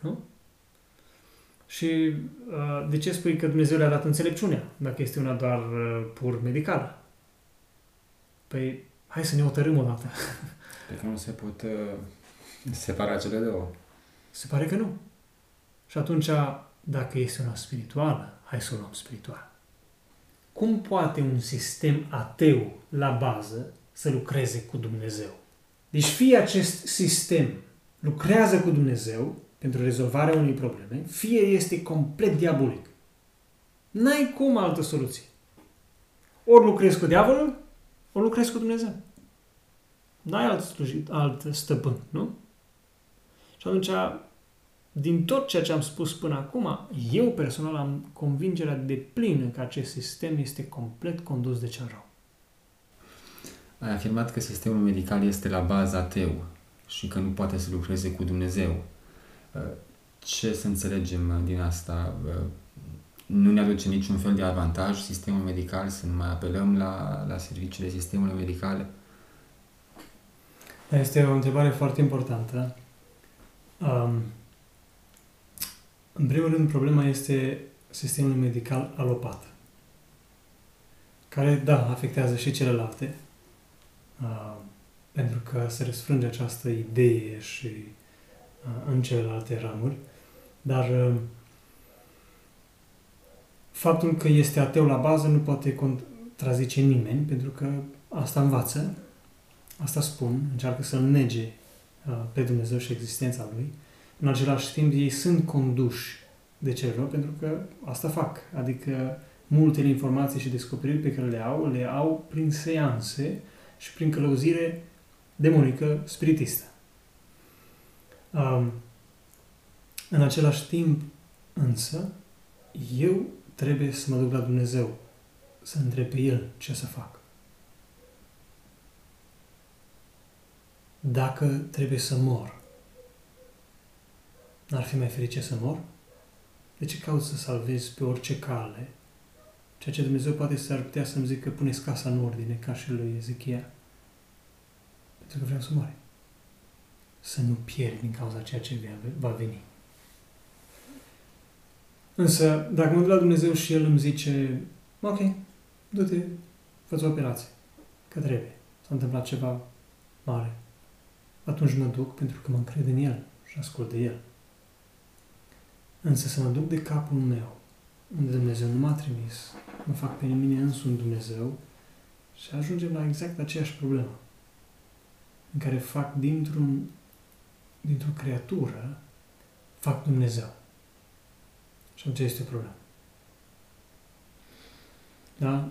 Nu? Și uh, de ce spui că Dumnezeu le-a dat înțelepciunea, dacă este una doar uh, pur medicală? Păi, hai să ne otărâm o dată. Pe că nu se pot uh, separa cele două. Se pare că nu. Și atunci, dacă este una spirituală, hai să o luăm spiritual. Cum poate un sistem ateu la bază să lucreze cu Dumnezeu? Deci fie acest sistem lucrează cu Dumnezeu, pentru rezolvarea unei probleme, fie este complet diabolic. N-ai cum altă soluție. Ori lucrezi cu diavolul, ori lucrezi cu Dumnezeu. N-ai alt, slujit, alt stăpân, nu? Și atunci, din tot ceea ce am spus până acum, eu personal am convingerea de plină că acest sistem este complet condus de cel rău. Ai afirmat că sistemul medical este la bază ateu și că nu poate să lucreze cu Dumnezeu. Ce să înțelegem din asta? Nu ne aduce niciun fel de avantaj sistemul medical să nu mai apelăm la, la serviciile sistemului medical? Este o întrebare foarte importantă. Um, în primul rând, problema este sistemul medical alopat, care, da, afectează și celelalte, uh, pentru că se răsfrânge această idee și uh, în celelalte ramuri, dar uh, faptul că este ateu la bază nu poate contrazice nimeni, pentru că asta învață, asta spun, încearcă să-L nege uh, pe Dumnezeu și existența Lui. În același timp, ei sunt conduși de cel rău, pentru că asta fac. Adică multele informații și descoperiri pe care le au, le au prin seanse și prin călăuzire demonică spiritistă. Um, în același timp, însă, eu trebuie să mă duc la Dumnezeu, să întreb pe El ce să fac. Dacă trebuie să mor, n-ar fi mai ferice să mor? De ce caut să salvezi pe orice cale? Ceea ce Dumnezeu poate să ar putea să-mi zică, puneți casa în ordine, ca și lui Ezechia. Pentru că vreau să moare. Să nu pierd din cauza ceea ce va veni. Însă, dacă mă duc la Dumnezeu și El îmi zice, ok, du-te, fă o operație, că trebuie, s-a întâmplat ceva mare, atunci mă duc pentru că mă încred în El și ascult de El. Însă să mă duc de capul meu, unde Dumnezeu nu m-a trimis, mă fac pe mine însumi Dumnezeu și ajungem la exact aceeași problemă, în care fac dintr-un, dintr-o creatură, fac Dumnezeu. Și atunci este o problemă. Da?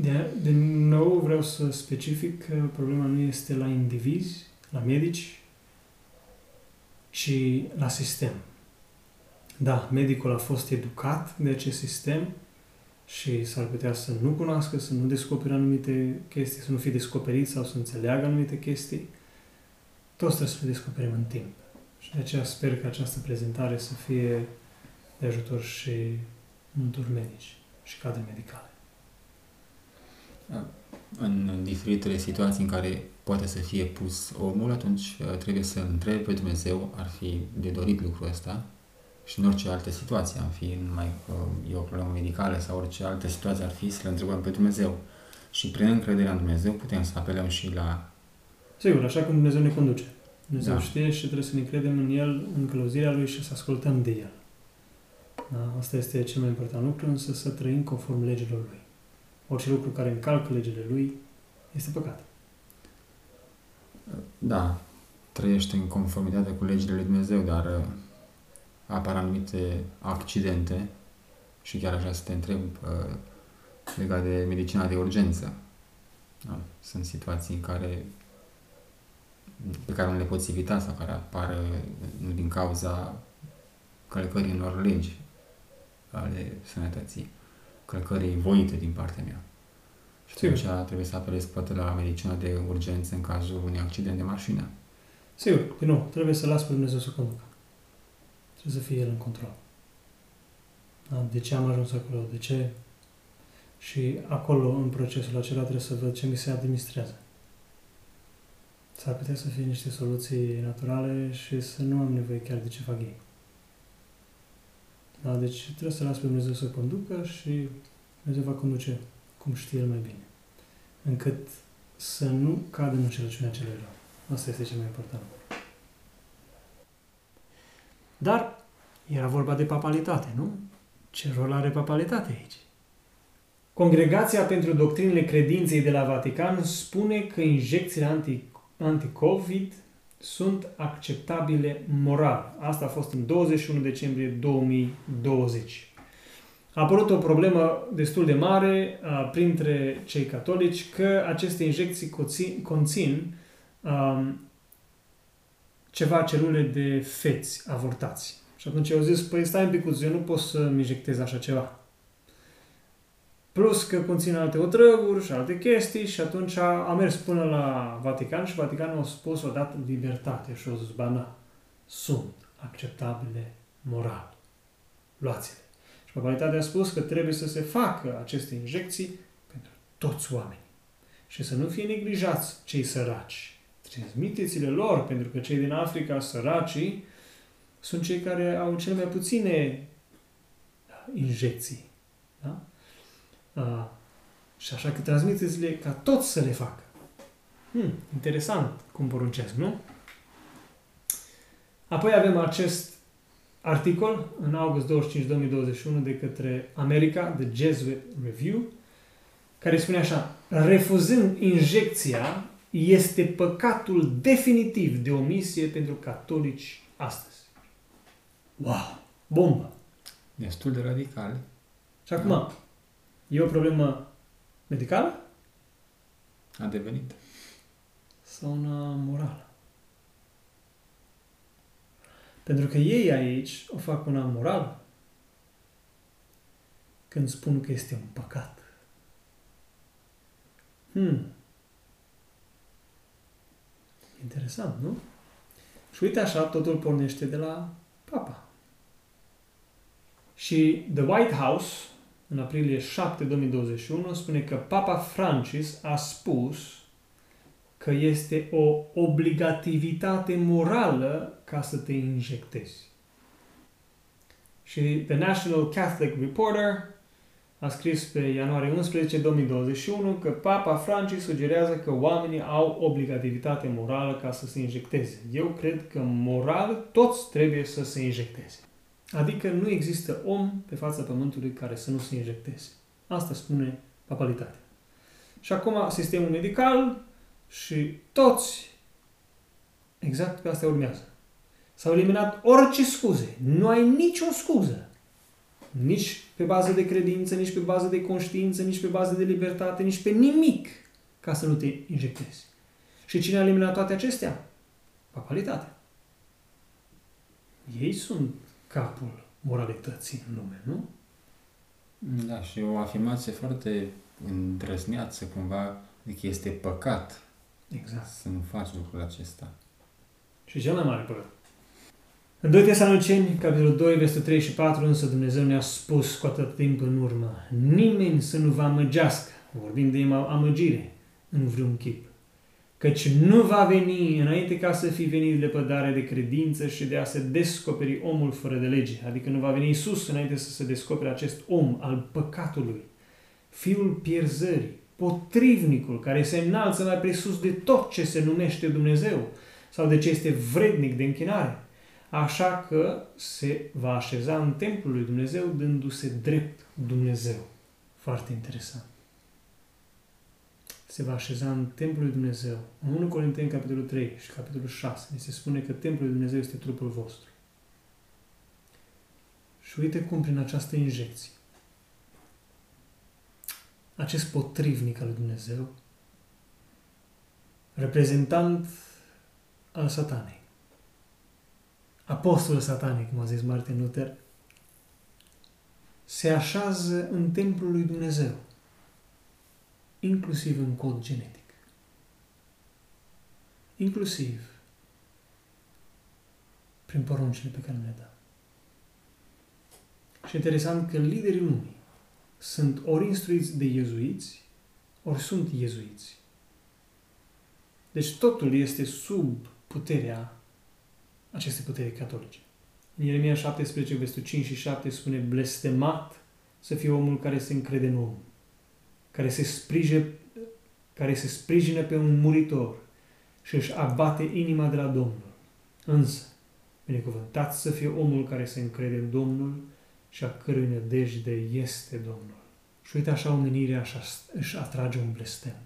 De, de nou vreau să specific că problema nu este la indivizi, la medici, ci la sistem. Da, medicul a fost educat de acest sistem și s-ar putea să nu cunoască, să nu descopere anumite chestii, să nu fie descoperit sau să înțeleagă anumite chestii. Toți trebuie să le descoperim în timp. Și de aceea sper că această prezentare să fie de ajutor și multor medici și cadre medicale. În diferitele situații în care poate să fie pus omul, atunci uh, trebuie să întrebe pe Dumnezeu, ar fi de dorit lucrul ăsta, și în orice altă situație, am fi numai uh, e o problemă medicală sau orice altă situație ar fi, să le întrebăm pe Dumnezeu. Și prin încrederea în Dumnezeu putem să apelăm și la... Sigur, așa cum Dumnezeu ne conduce. Dumnezeu da. știe și trebuie să ne credem în El, în călăuzirea Lui și să ascultăm de El. Da? Asta este cel mai important lucru, însă să trăim conform legilor Lui. Orice lucru care încalcă legile Lui este păcat. Da, trăiește în conformitate cu legile Lui Dumnezeu, dar uh, apar anumite accidente și chiar așa să te întreb uh, legat de medicina de urgență. Da? Sunt situații în care pe care nu le poți evita sau care apar uh, nu din cauza călcării unor legi ale sănătății, călcării voite din partea mea. Și atunci trebuie să apelez poate la medicina de urgență în cazul unui accident de mașină. Sigur, din nou, trebuie să las pe Dumnezeu să conducă. Trebuie să fie El în control. Da? De ce am ajuns acolo? De ce? Și acolo, în procesul acela, trebuie să văd ce mi se administrează. S-ar putea să fie niște soluții naturale și să nu am nevoie chiar de ce fac ei. Da? Deci trebuie să las pe Dumnezeu să conducă și Dumnezeu va conduce cum știe El mai bine. Încât să nu cadă în înșelăciunea celui rău. Asta este cel mai important. Dar era vorba de papalitate, nu? Ce rol are papalitatea aici? Congregația pentru Doctrinele Credinței de la Vatican spune că injecțiile anti, anti-COVID sunt acceptabile moral. Asta a fost în 21 decembrie 2020. A apărut o problemă destul de mare uh, printre cei catolici că aceste injecții conțin, conțin um, ceva celule de feți avortați. Și atunci au zis, păi stai un pic, eu nu pot să-mi injectez așa ceva. Plus că conține alte otrăvuri și alte chestii și atunci a, a mers până la Vatican și Vaticanul a spus odată libertate și a zis, ba na, sunt acceptabile moral. Luați-le. Și Papalitatea a spus că trebuie să se facă aceste injecții pentru toți oamenii. Și să nu fie neglijați cei săraci. Transmiteți-le lor, pentru că cei din Africa săracii sunt cei care au cele mai puține injecții. Da? A, și așa că transmiteți-le ca toți să le facă. Hmm, interesant cum poruncesc, nu? Apoi avem acest articol în august 25 2021 de către America, The Jesuit Review, care spune așa, refuzând injecția este păcatul definitiv de omisie pentru catolici astăzi. Wow! Bombă! Destul de radical. Și acum, da. E o problemă medicală? A devenit. Sau una morală? Pentru că ei aici o fac una morală când spun că este un păcat. Hmm. Interesant, nu? Și uite așa, totul pornește de la papa. Și The White House, în aprilie 7 2021, spune că Papa Francis a spus că este o obligativitate morală ca să te injectezi. Și The National Catholic Reporter a scris pe ianuarie 11 2021 că Papa Francis sugerează că oamenii au obligativitate morală ca să se injecteze. Eu cred că moral toți trebuie să se injecteze. Adică nu există om pe fața pământului care să nu se injecteze. Asta spune papalitatea. Și acum sistemul medical și toți exact pe asta urmează. S-au eliminat orice scuze. Nu ai nicio scuză. Nici pe bază de credință, nici pe bază de conștiință, nici pe bază de libertate, nici pe nimic ca să nu te injectezi. Și cine a eliminat toate acestea? Papalitatea. Ei sunt capul moralității în lume, nu? Da, și o afirmație foarte îndrăzneață, cumva, de că este păcat exact. să nu faci lucrul acesta. Și cel mai mare păcat. În 2 Tesaloniceni, capitolul 2, versetul 3 și 4, însă Dumnezeu ne-a spus cu atât timp în urmă, nimeni să nu vă amăgească, vorbim de amăgire, în vreun chip. Căci nu va veni înainte ca să fi venit lepădare de credință și de a se descoperi omul fără de lege. Adică nu va veni Isus înainte să se descopere acest om al păcatului, fiul pierzării, potrivnicul care se înalță mai presus de tot ce se numește Dumnezeu sau de ce este vrednic de închinare așa că se va așeza în templul lui Dumnezeu dându-se drept Dumnezeu. Foarte interesant. Se va așeza în templul lui Dumnezeu. În 1 Corinteni, capitolul 3 și capitolul 6, ne se spune că templul lui Dumnezeu este trupul vostru. Și uite cum prin această injecție, acest potrivnic al lui Dumnezeu, reprezentant al satanei, apostol satanic, cum a zis Martin Luther, se așează în templul lui Dumnezeu, inclusiv în cod genetic. Inclusiv prin poruncile pe care le dă. Și interesant că liderii lumii sunt ori instruiți de iezuiți, ori sunt iezuiți. Deci totul este sub puterea aceste puteri catolice. În Ieremia 17, versetul 5 și 7 spune blestemat să fie omul care se încrede în om, care se, sprige, care se sprijină pe un muritor și își abate inima de la Domnul. Însă, binecuvântat să fie omul care se încrede în Domnul și a cărui nădejde este Domnul. Și uite așa omenirea așa își atrage un blestem.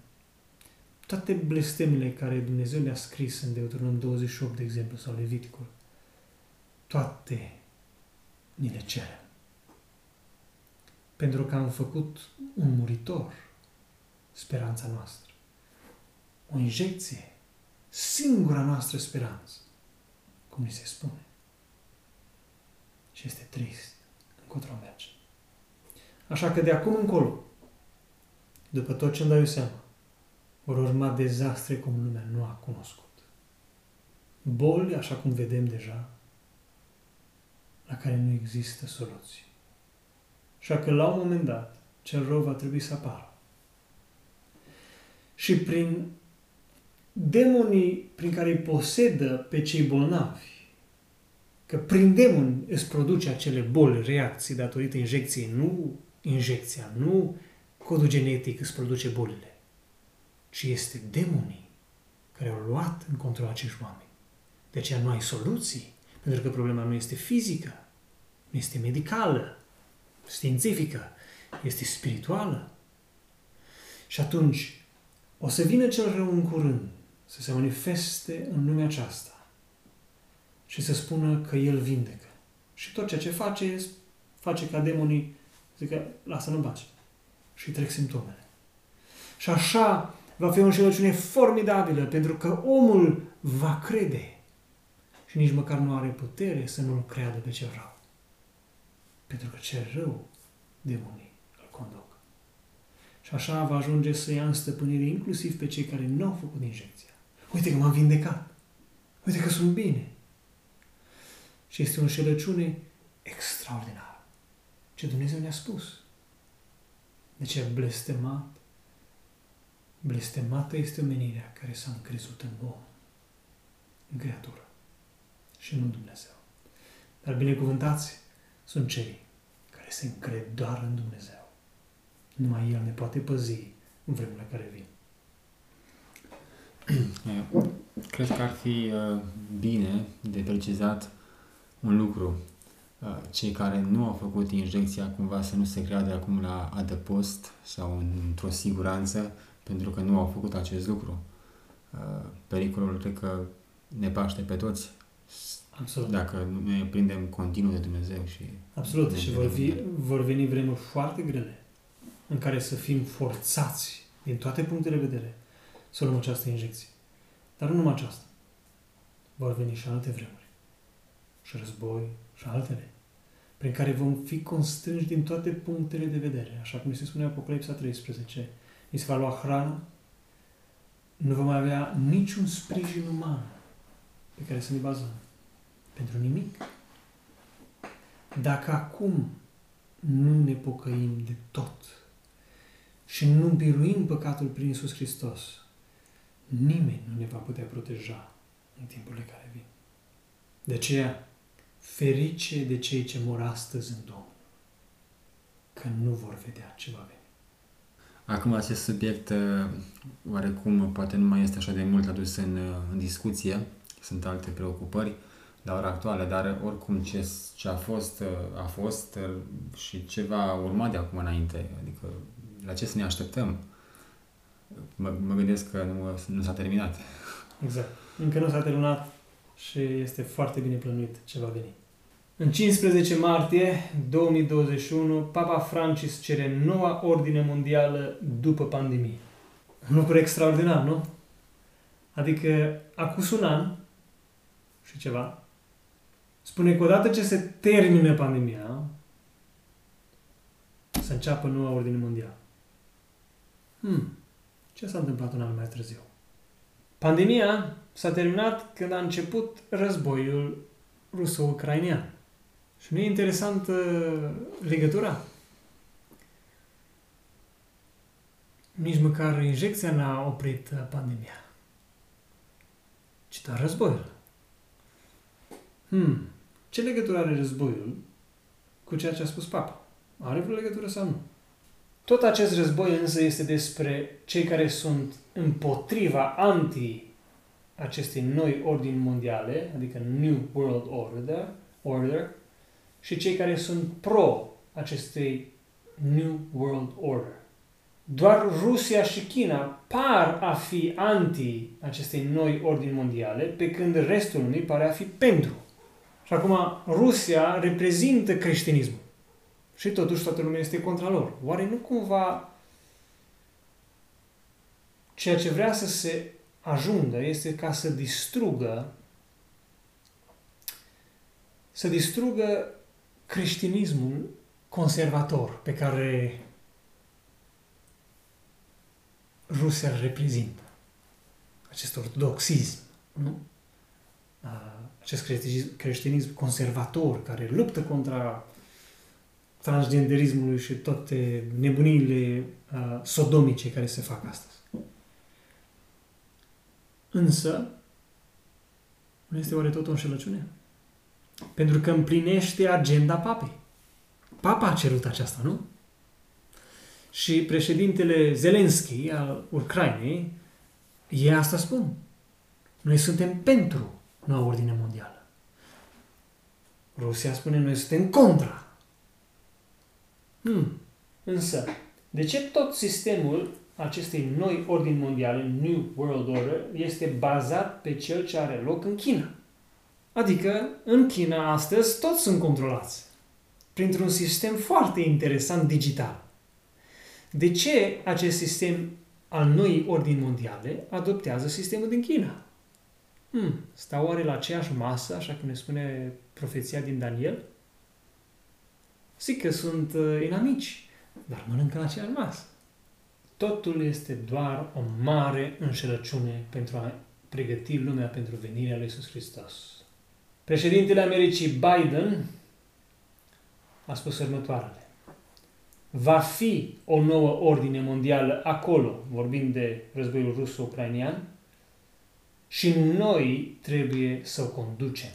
toate blestemele care Dumnezeu le-a scris în Deuteronom 28, de exemplu, sau Leviticul, toate ni le cerem. Pentru că am făcut un muritor speranța noastră. O injecție, singura noastră speranță, cum ni se spune. Și este trist încotro merge. Așa că de acum încolo, după tot ce îmi dau eu seama, vor urma dezastre cum lumea nu a cunoscut. Boli, așa cum vedem deja, la care nu există soluții. Așa că la un moment dat, cel rău va trebui să apară. Și prin demonii prin care îi posedă pe cei bolnavi, că prin demoni îți produce acele boli, reacții datorită injecției, nu injecția, nu codul genetic îți produce bolile, ci este demonii care au luat în control acești oameni. De aceea nu ai soluții, pentru că problema nu este fizică, nu este medicală, științifică, este spirituală. Și atunci o să vină cel rău în curând să se manifeste în lumea aceasta și să spună că el vindecă. Și tot ceea ce face, face ca demonii zică, lasă-l în pace. Și trec simptomele. Și așa va fi o înșelăciune formidabilă, pentru că omul va crede și nici măcar nu are putere să nu-l creadă pe cel rău. Pentru că cel rău, demonii îl conduc. Și așa va ajunge să ia în stăpânire inclusiv pe cei care nu au făcut injecția. Uite că m-am vindecat. Uite că sunt bine. Și este o înșelăciune extraordinară. Ce Dumnezeu ne-a spus. De ce blestemat? Blestemată este omenirea care s-a încrezut în om, în creatură și nu în Dumnezeu. Dar binecuvântați sunt cei care se încred doar în Dumnezeu. Numai El ne poate păzi în vremurile care vin. Cred că ar fi uh, bine de precizat un lucru. Uh, cei care nu au făcut injecția cumva să nu se creadă acum la adăpost sau într-o siguranță pentru că nu au făcut acest lucru. Uh, pericolul cred că ne paște pe toți Absolut. dacă ne prindem continuu de Dumnezeu și... Absolut. Și vor, fi, vor veni vremuri foarte grele în care să fim forțați din toate punctele de vedere să luăm această injecție. Dar nu numai aceasta. Vor veni și alte vremuri. Și război și altele. Prin care vom fi constrânși din toate punctele de vedere. Așa cum se spune Apocalipsa 13. Ni se va lua hrana. Nu vom avea niciun sprijin uman pe care să ne bazăm. Pentru nimic. Dacă acum nu ne pocăim de tot și nu biruim păcatul prin Iisus Hristos, nimeni nu ne va putea proteja în timpurile care vin. De aceea, ferice de cei ce mor astăzi în Domnul, că nu vor vedea ce va veni. Acum acest subiect uh, oarecum poate nu mai este așa de mult adus în, uh, în discuție, sunt alte preocupări la ora actuală, dar oricum ce, ce a fost, uh, a fost și ce va urma de acum înainte, adică la ce să ne așteptăm mă, mă gândesc că nu, nu s-a terminat. Exact. Încă nu s-a terminat și este foarte bine plănuit ce va veni. În 15 martie 2021, Papa Francis cere noua ordine mondială după pandemie. Un lucru extraordinar, nu? Adică, acum un an și ceva, spune că odată ce se termină pandemia, să înceapă noua ordine mondială. Hmm. Ce s-a întâmplat un an mai târziu? Pandemia s-a terminat când a început războiul ruso-ucrainian. Și nu e interesant uh, legătura? Nici măcar injecția n-a oprit uh, pandemia. Ci doar războiul. Hmm. Ce legătură are războiul cu ceea ce a spus papa? Are vreo legătură sau nu? Tot acest război însă este despre cei care sunt împotriva, anti acestei noi ordini mondiale, adică New World Order, order și cei care sunt pro acestei New World Order. doar Rusia și China par a fi anti acestei noi ordini mondiale, pe când restul lumii pare a fi pentru. Și acum Rusia reprezintă creștinismul. Și totuși toată lumea este contra lor. Oare nu cumva ceea ce vrea să se ajungă este ca să distrugă să distrugă creștinismul conservator pe care Rusia îl reprezintă. Acest ortodoxism, nu? Acest creștinism conservator care luptă contra transgenderismului și toate nebuniile uh, sodomice care se fac astăzi. Însă, nu este oare tot o înșelăciune? Pentru că împlinește agenda papei. Papa a cerut aceasta, nu? Și președintele Zelenski al Ucrainei, e asta spun. Noi suntem pentru noua ordine mondială. Rusia spune, noi suntem contra. Hmm. Însă, de ce tot sistemul acestei noi ordini mondiale, New World Order, este bazat pe cel ce are loc în China? Adică, în China astăzi toți sunt controlați printr-un sistem foarte interesant digital. De ce acest sistem al noii ordini mondiale adoptează sistemul din China? Hmm, stau oare la aceeași masă, așa cum ne spune profeția din Daniel? Zic că sunt uh, inamici, dar mănâncă la aceeași masă. Totul este doar o mare înșelăciune pentru a pregăti lumea pentru venirea lui Iisus Hristos. Președintele Americii Biden a spus următoarele. Va fi o nouă ordine mondială acolo, vorbind de războiul ruso-ucrainian, și noi trebuie să o conducem.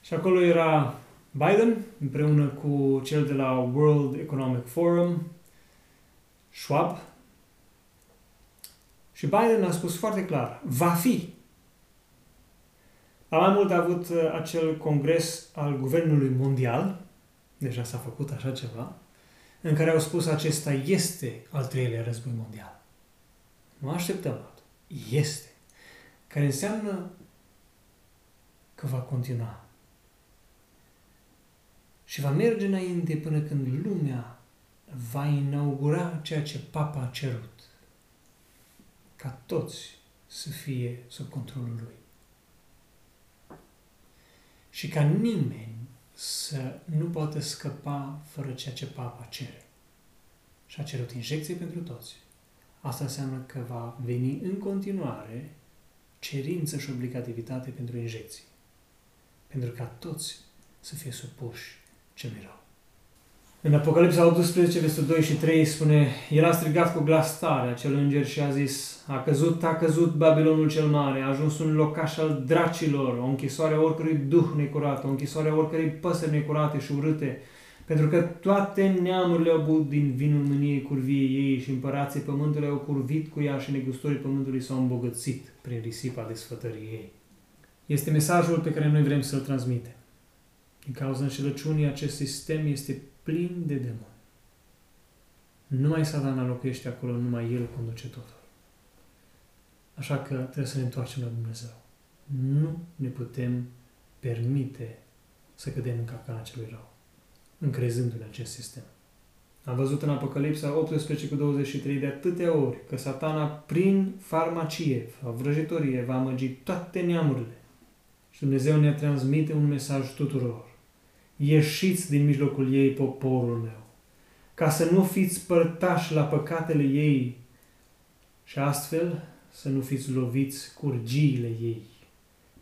Și acolo era Biden împreună cu cel de la World Economic Forum, Schwab, și Biden a spus foarte clar, va fi. La mai mult a avut uh, acel congres al Guvernului Mondial, deja s-a făcut așa ceva, în care au spus acesta este al treilea război mondial. Nu așteptăm altul. Este. Care înseamnă că va continua. Și va merge înainte până când lumea va inaugura ceea ce Papa a cerut. Ca toți să fie sub controlul lui. Și ca nimeni să nu poată scăpa fără ceea ce Papa cere. Și a cerut injecție pentru toți. Asta înseamnă că va veni în continuare cerință și obligativitate pentru injecții. Pentru ca toți să fie supuși celui rău. În Apocalipsa 18, versetul 2 și 3 spune El a strigat cu glas tare acel înger și a zis A căzut, a căzut Babilonul cel mare, a ajuns un locaș al dracilor, o închisoare a oricărui duh necurat, o închisoare a oricărei păsări necurate și urâte, pentru că toate neamurile au băut din vinul mâniei curviei ei și împărații pământului au curvit cu ea și negustorii pământului s-au îmbogățit prin risipa desfătării ei. Este mesajul pe care noi vrem să-l transmitem. Din cauza înșelăciunii, acest sistem este plin de demoni. Numai satana locuiește acolo, numai el conduce totul. Așa că trebuie să ne întoarcem la Dumnezeu. Nu ne putem permite să cădem în capcana celui rău, încrezându-ne acest sistem. Am văzut în Apocalipsa 18 cu 23 de atâtea ori că satana prin farmacie, vrăjitorie, va amăgi toate neamurile. Și Dumnezeu ne transmite un mesaj tuturor ieșiți din mijlocul ei, poporul meu, ca să nu fiți părtași la păcatele ei și astfel să nu fiți loviți cu urgiile ei.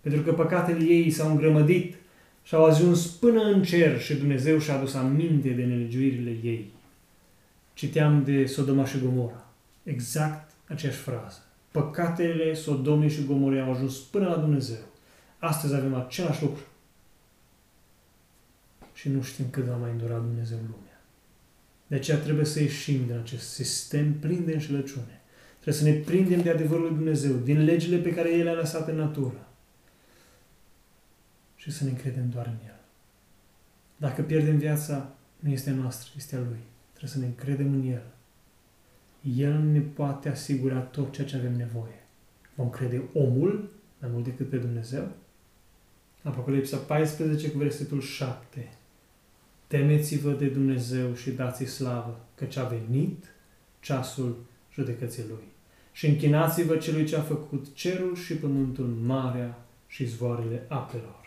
Pentru că păcatele ei s-au îngrămădit și au ajuns până în cer și Dumnezeu și-a adus aminte de nelegiuirile ei. Citeam de Sodoma și Gomora. Exact aceeași frază. Păcatele Sodomei și Gomorei au ajuns până la Dumnezeu. Astăzi avem același lucru și nu știm cât va mai îndura Dumnezeu lumea. De aceea trebuie să ieșim din acest sistem plin de înșelăciune. Trebuie să ne prindem de adevărul lui Dumnezeu, din legile pe care El le-a lăsat în natură și să ne încredem doar în El. Dacă pierdem viața, nu este a noastră, este a Lui. Trebuie să ne încredem în El. El ne poate asigura tot ceea ce avem nevoie. Vom crede omul mai mult decât pe Dumnezeu? Apocalipsa 14 cu versetul 7. Temeți-vă de Dumnezeu și dați-i slavă, căci a venit ceasul judecății Lui. Și închinați-vă celui ce a făcut cerul și pământul, marea și zvoarele apelor.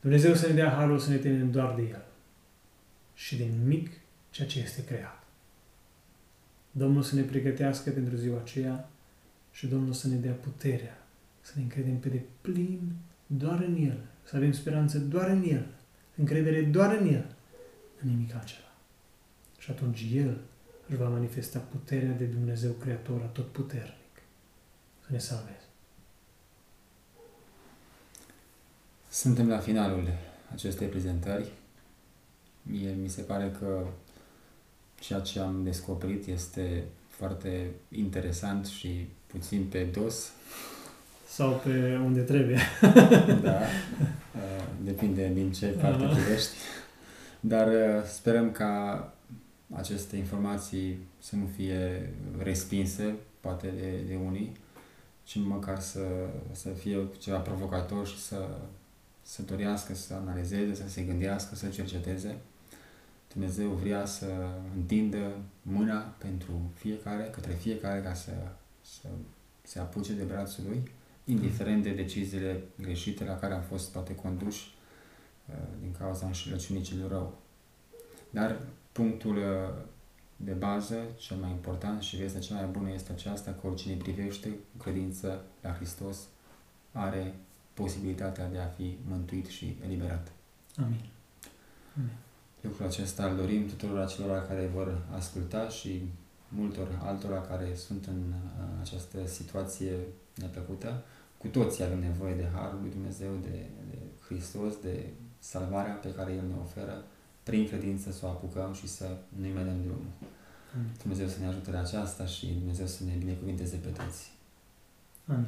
Dumnezeu să ne dea harul să ne temem doar de El și de nimic ceea ce este creat. Domnul să ne pregătească pentru ziua aceea și Domnul să ne dea puterea să ne încredem pe deplin doar în El, să avem speranță doar în El, încredere doar în El, în nimic altceva. Și atunci El își va manifesta puterea de Dumnezeu Creator atotputernic să ne salveze. Suntem la finalul acestei prezentări. Mie mi se pare că ceea ce am descoperit este foarte interesant și puțin pe dos. Sau pe unde trebuie. da, uh, depinde din ce parte da. privești. Dar uh, sperăm ca aceste informații să nu fie respinse, poate de, de unii, ci măcar să, să fie ceva provocator și să, să dorească să analizeze, să se gândească, să cerceteze. Dumnezeu vrea să întindă mâna pentru fiecare, către fiecare, ca să, să se apuce de brațul lui, indiferent de deciziile greșite la care am fost poate conduși uh, din cauza înșelăciunii celor rău. Dar punctul uh, de bază, cel mai important și vestea cea mai bună este aceasta că oricine privește cu credință la Hristos are posibilitatea de a fi mântuit și eliberat. Amin. Amin. Lucrul acesta îl dorim tuturor acelora care vor asculta și multor altora care sunt în uh, această situație neplăcută. Cu toții avem nevoie de Harul lui Dumnezeu, de, de Hristos, de salvarea pe care El ne oferă, prin credință să o apucăm și să nu-i mai dăm drumul. Amin. Dumnezeu să ne ajute la aceasta și Dumnezeu să ne binecuvinteze pe toți. Amin.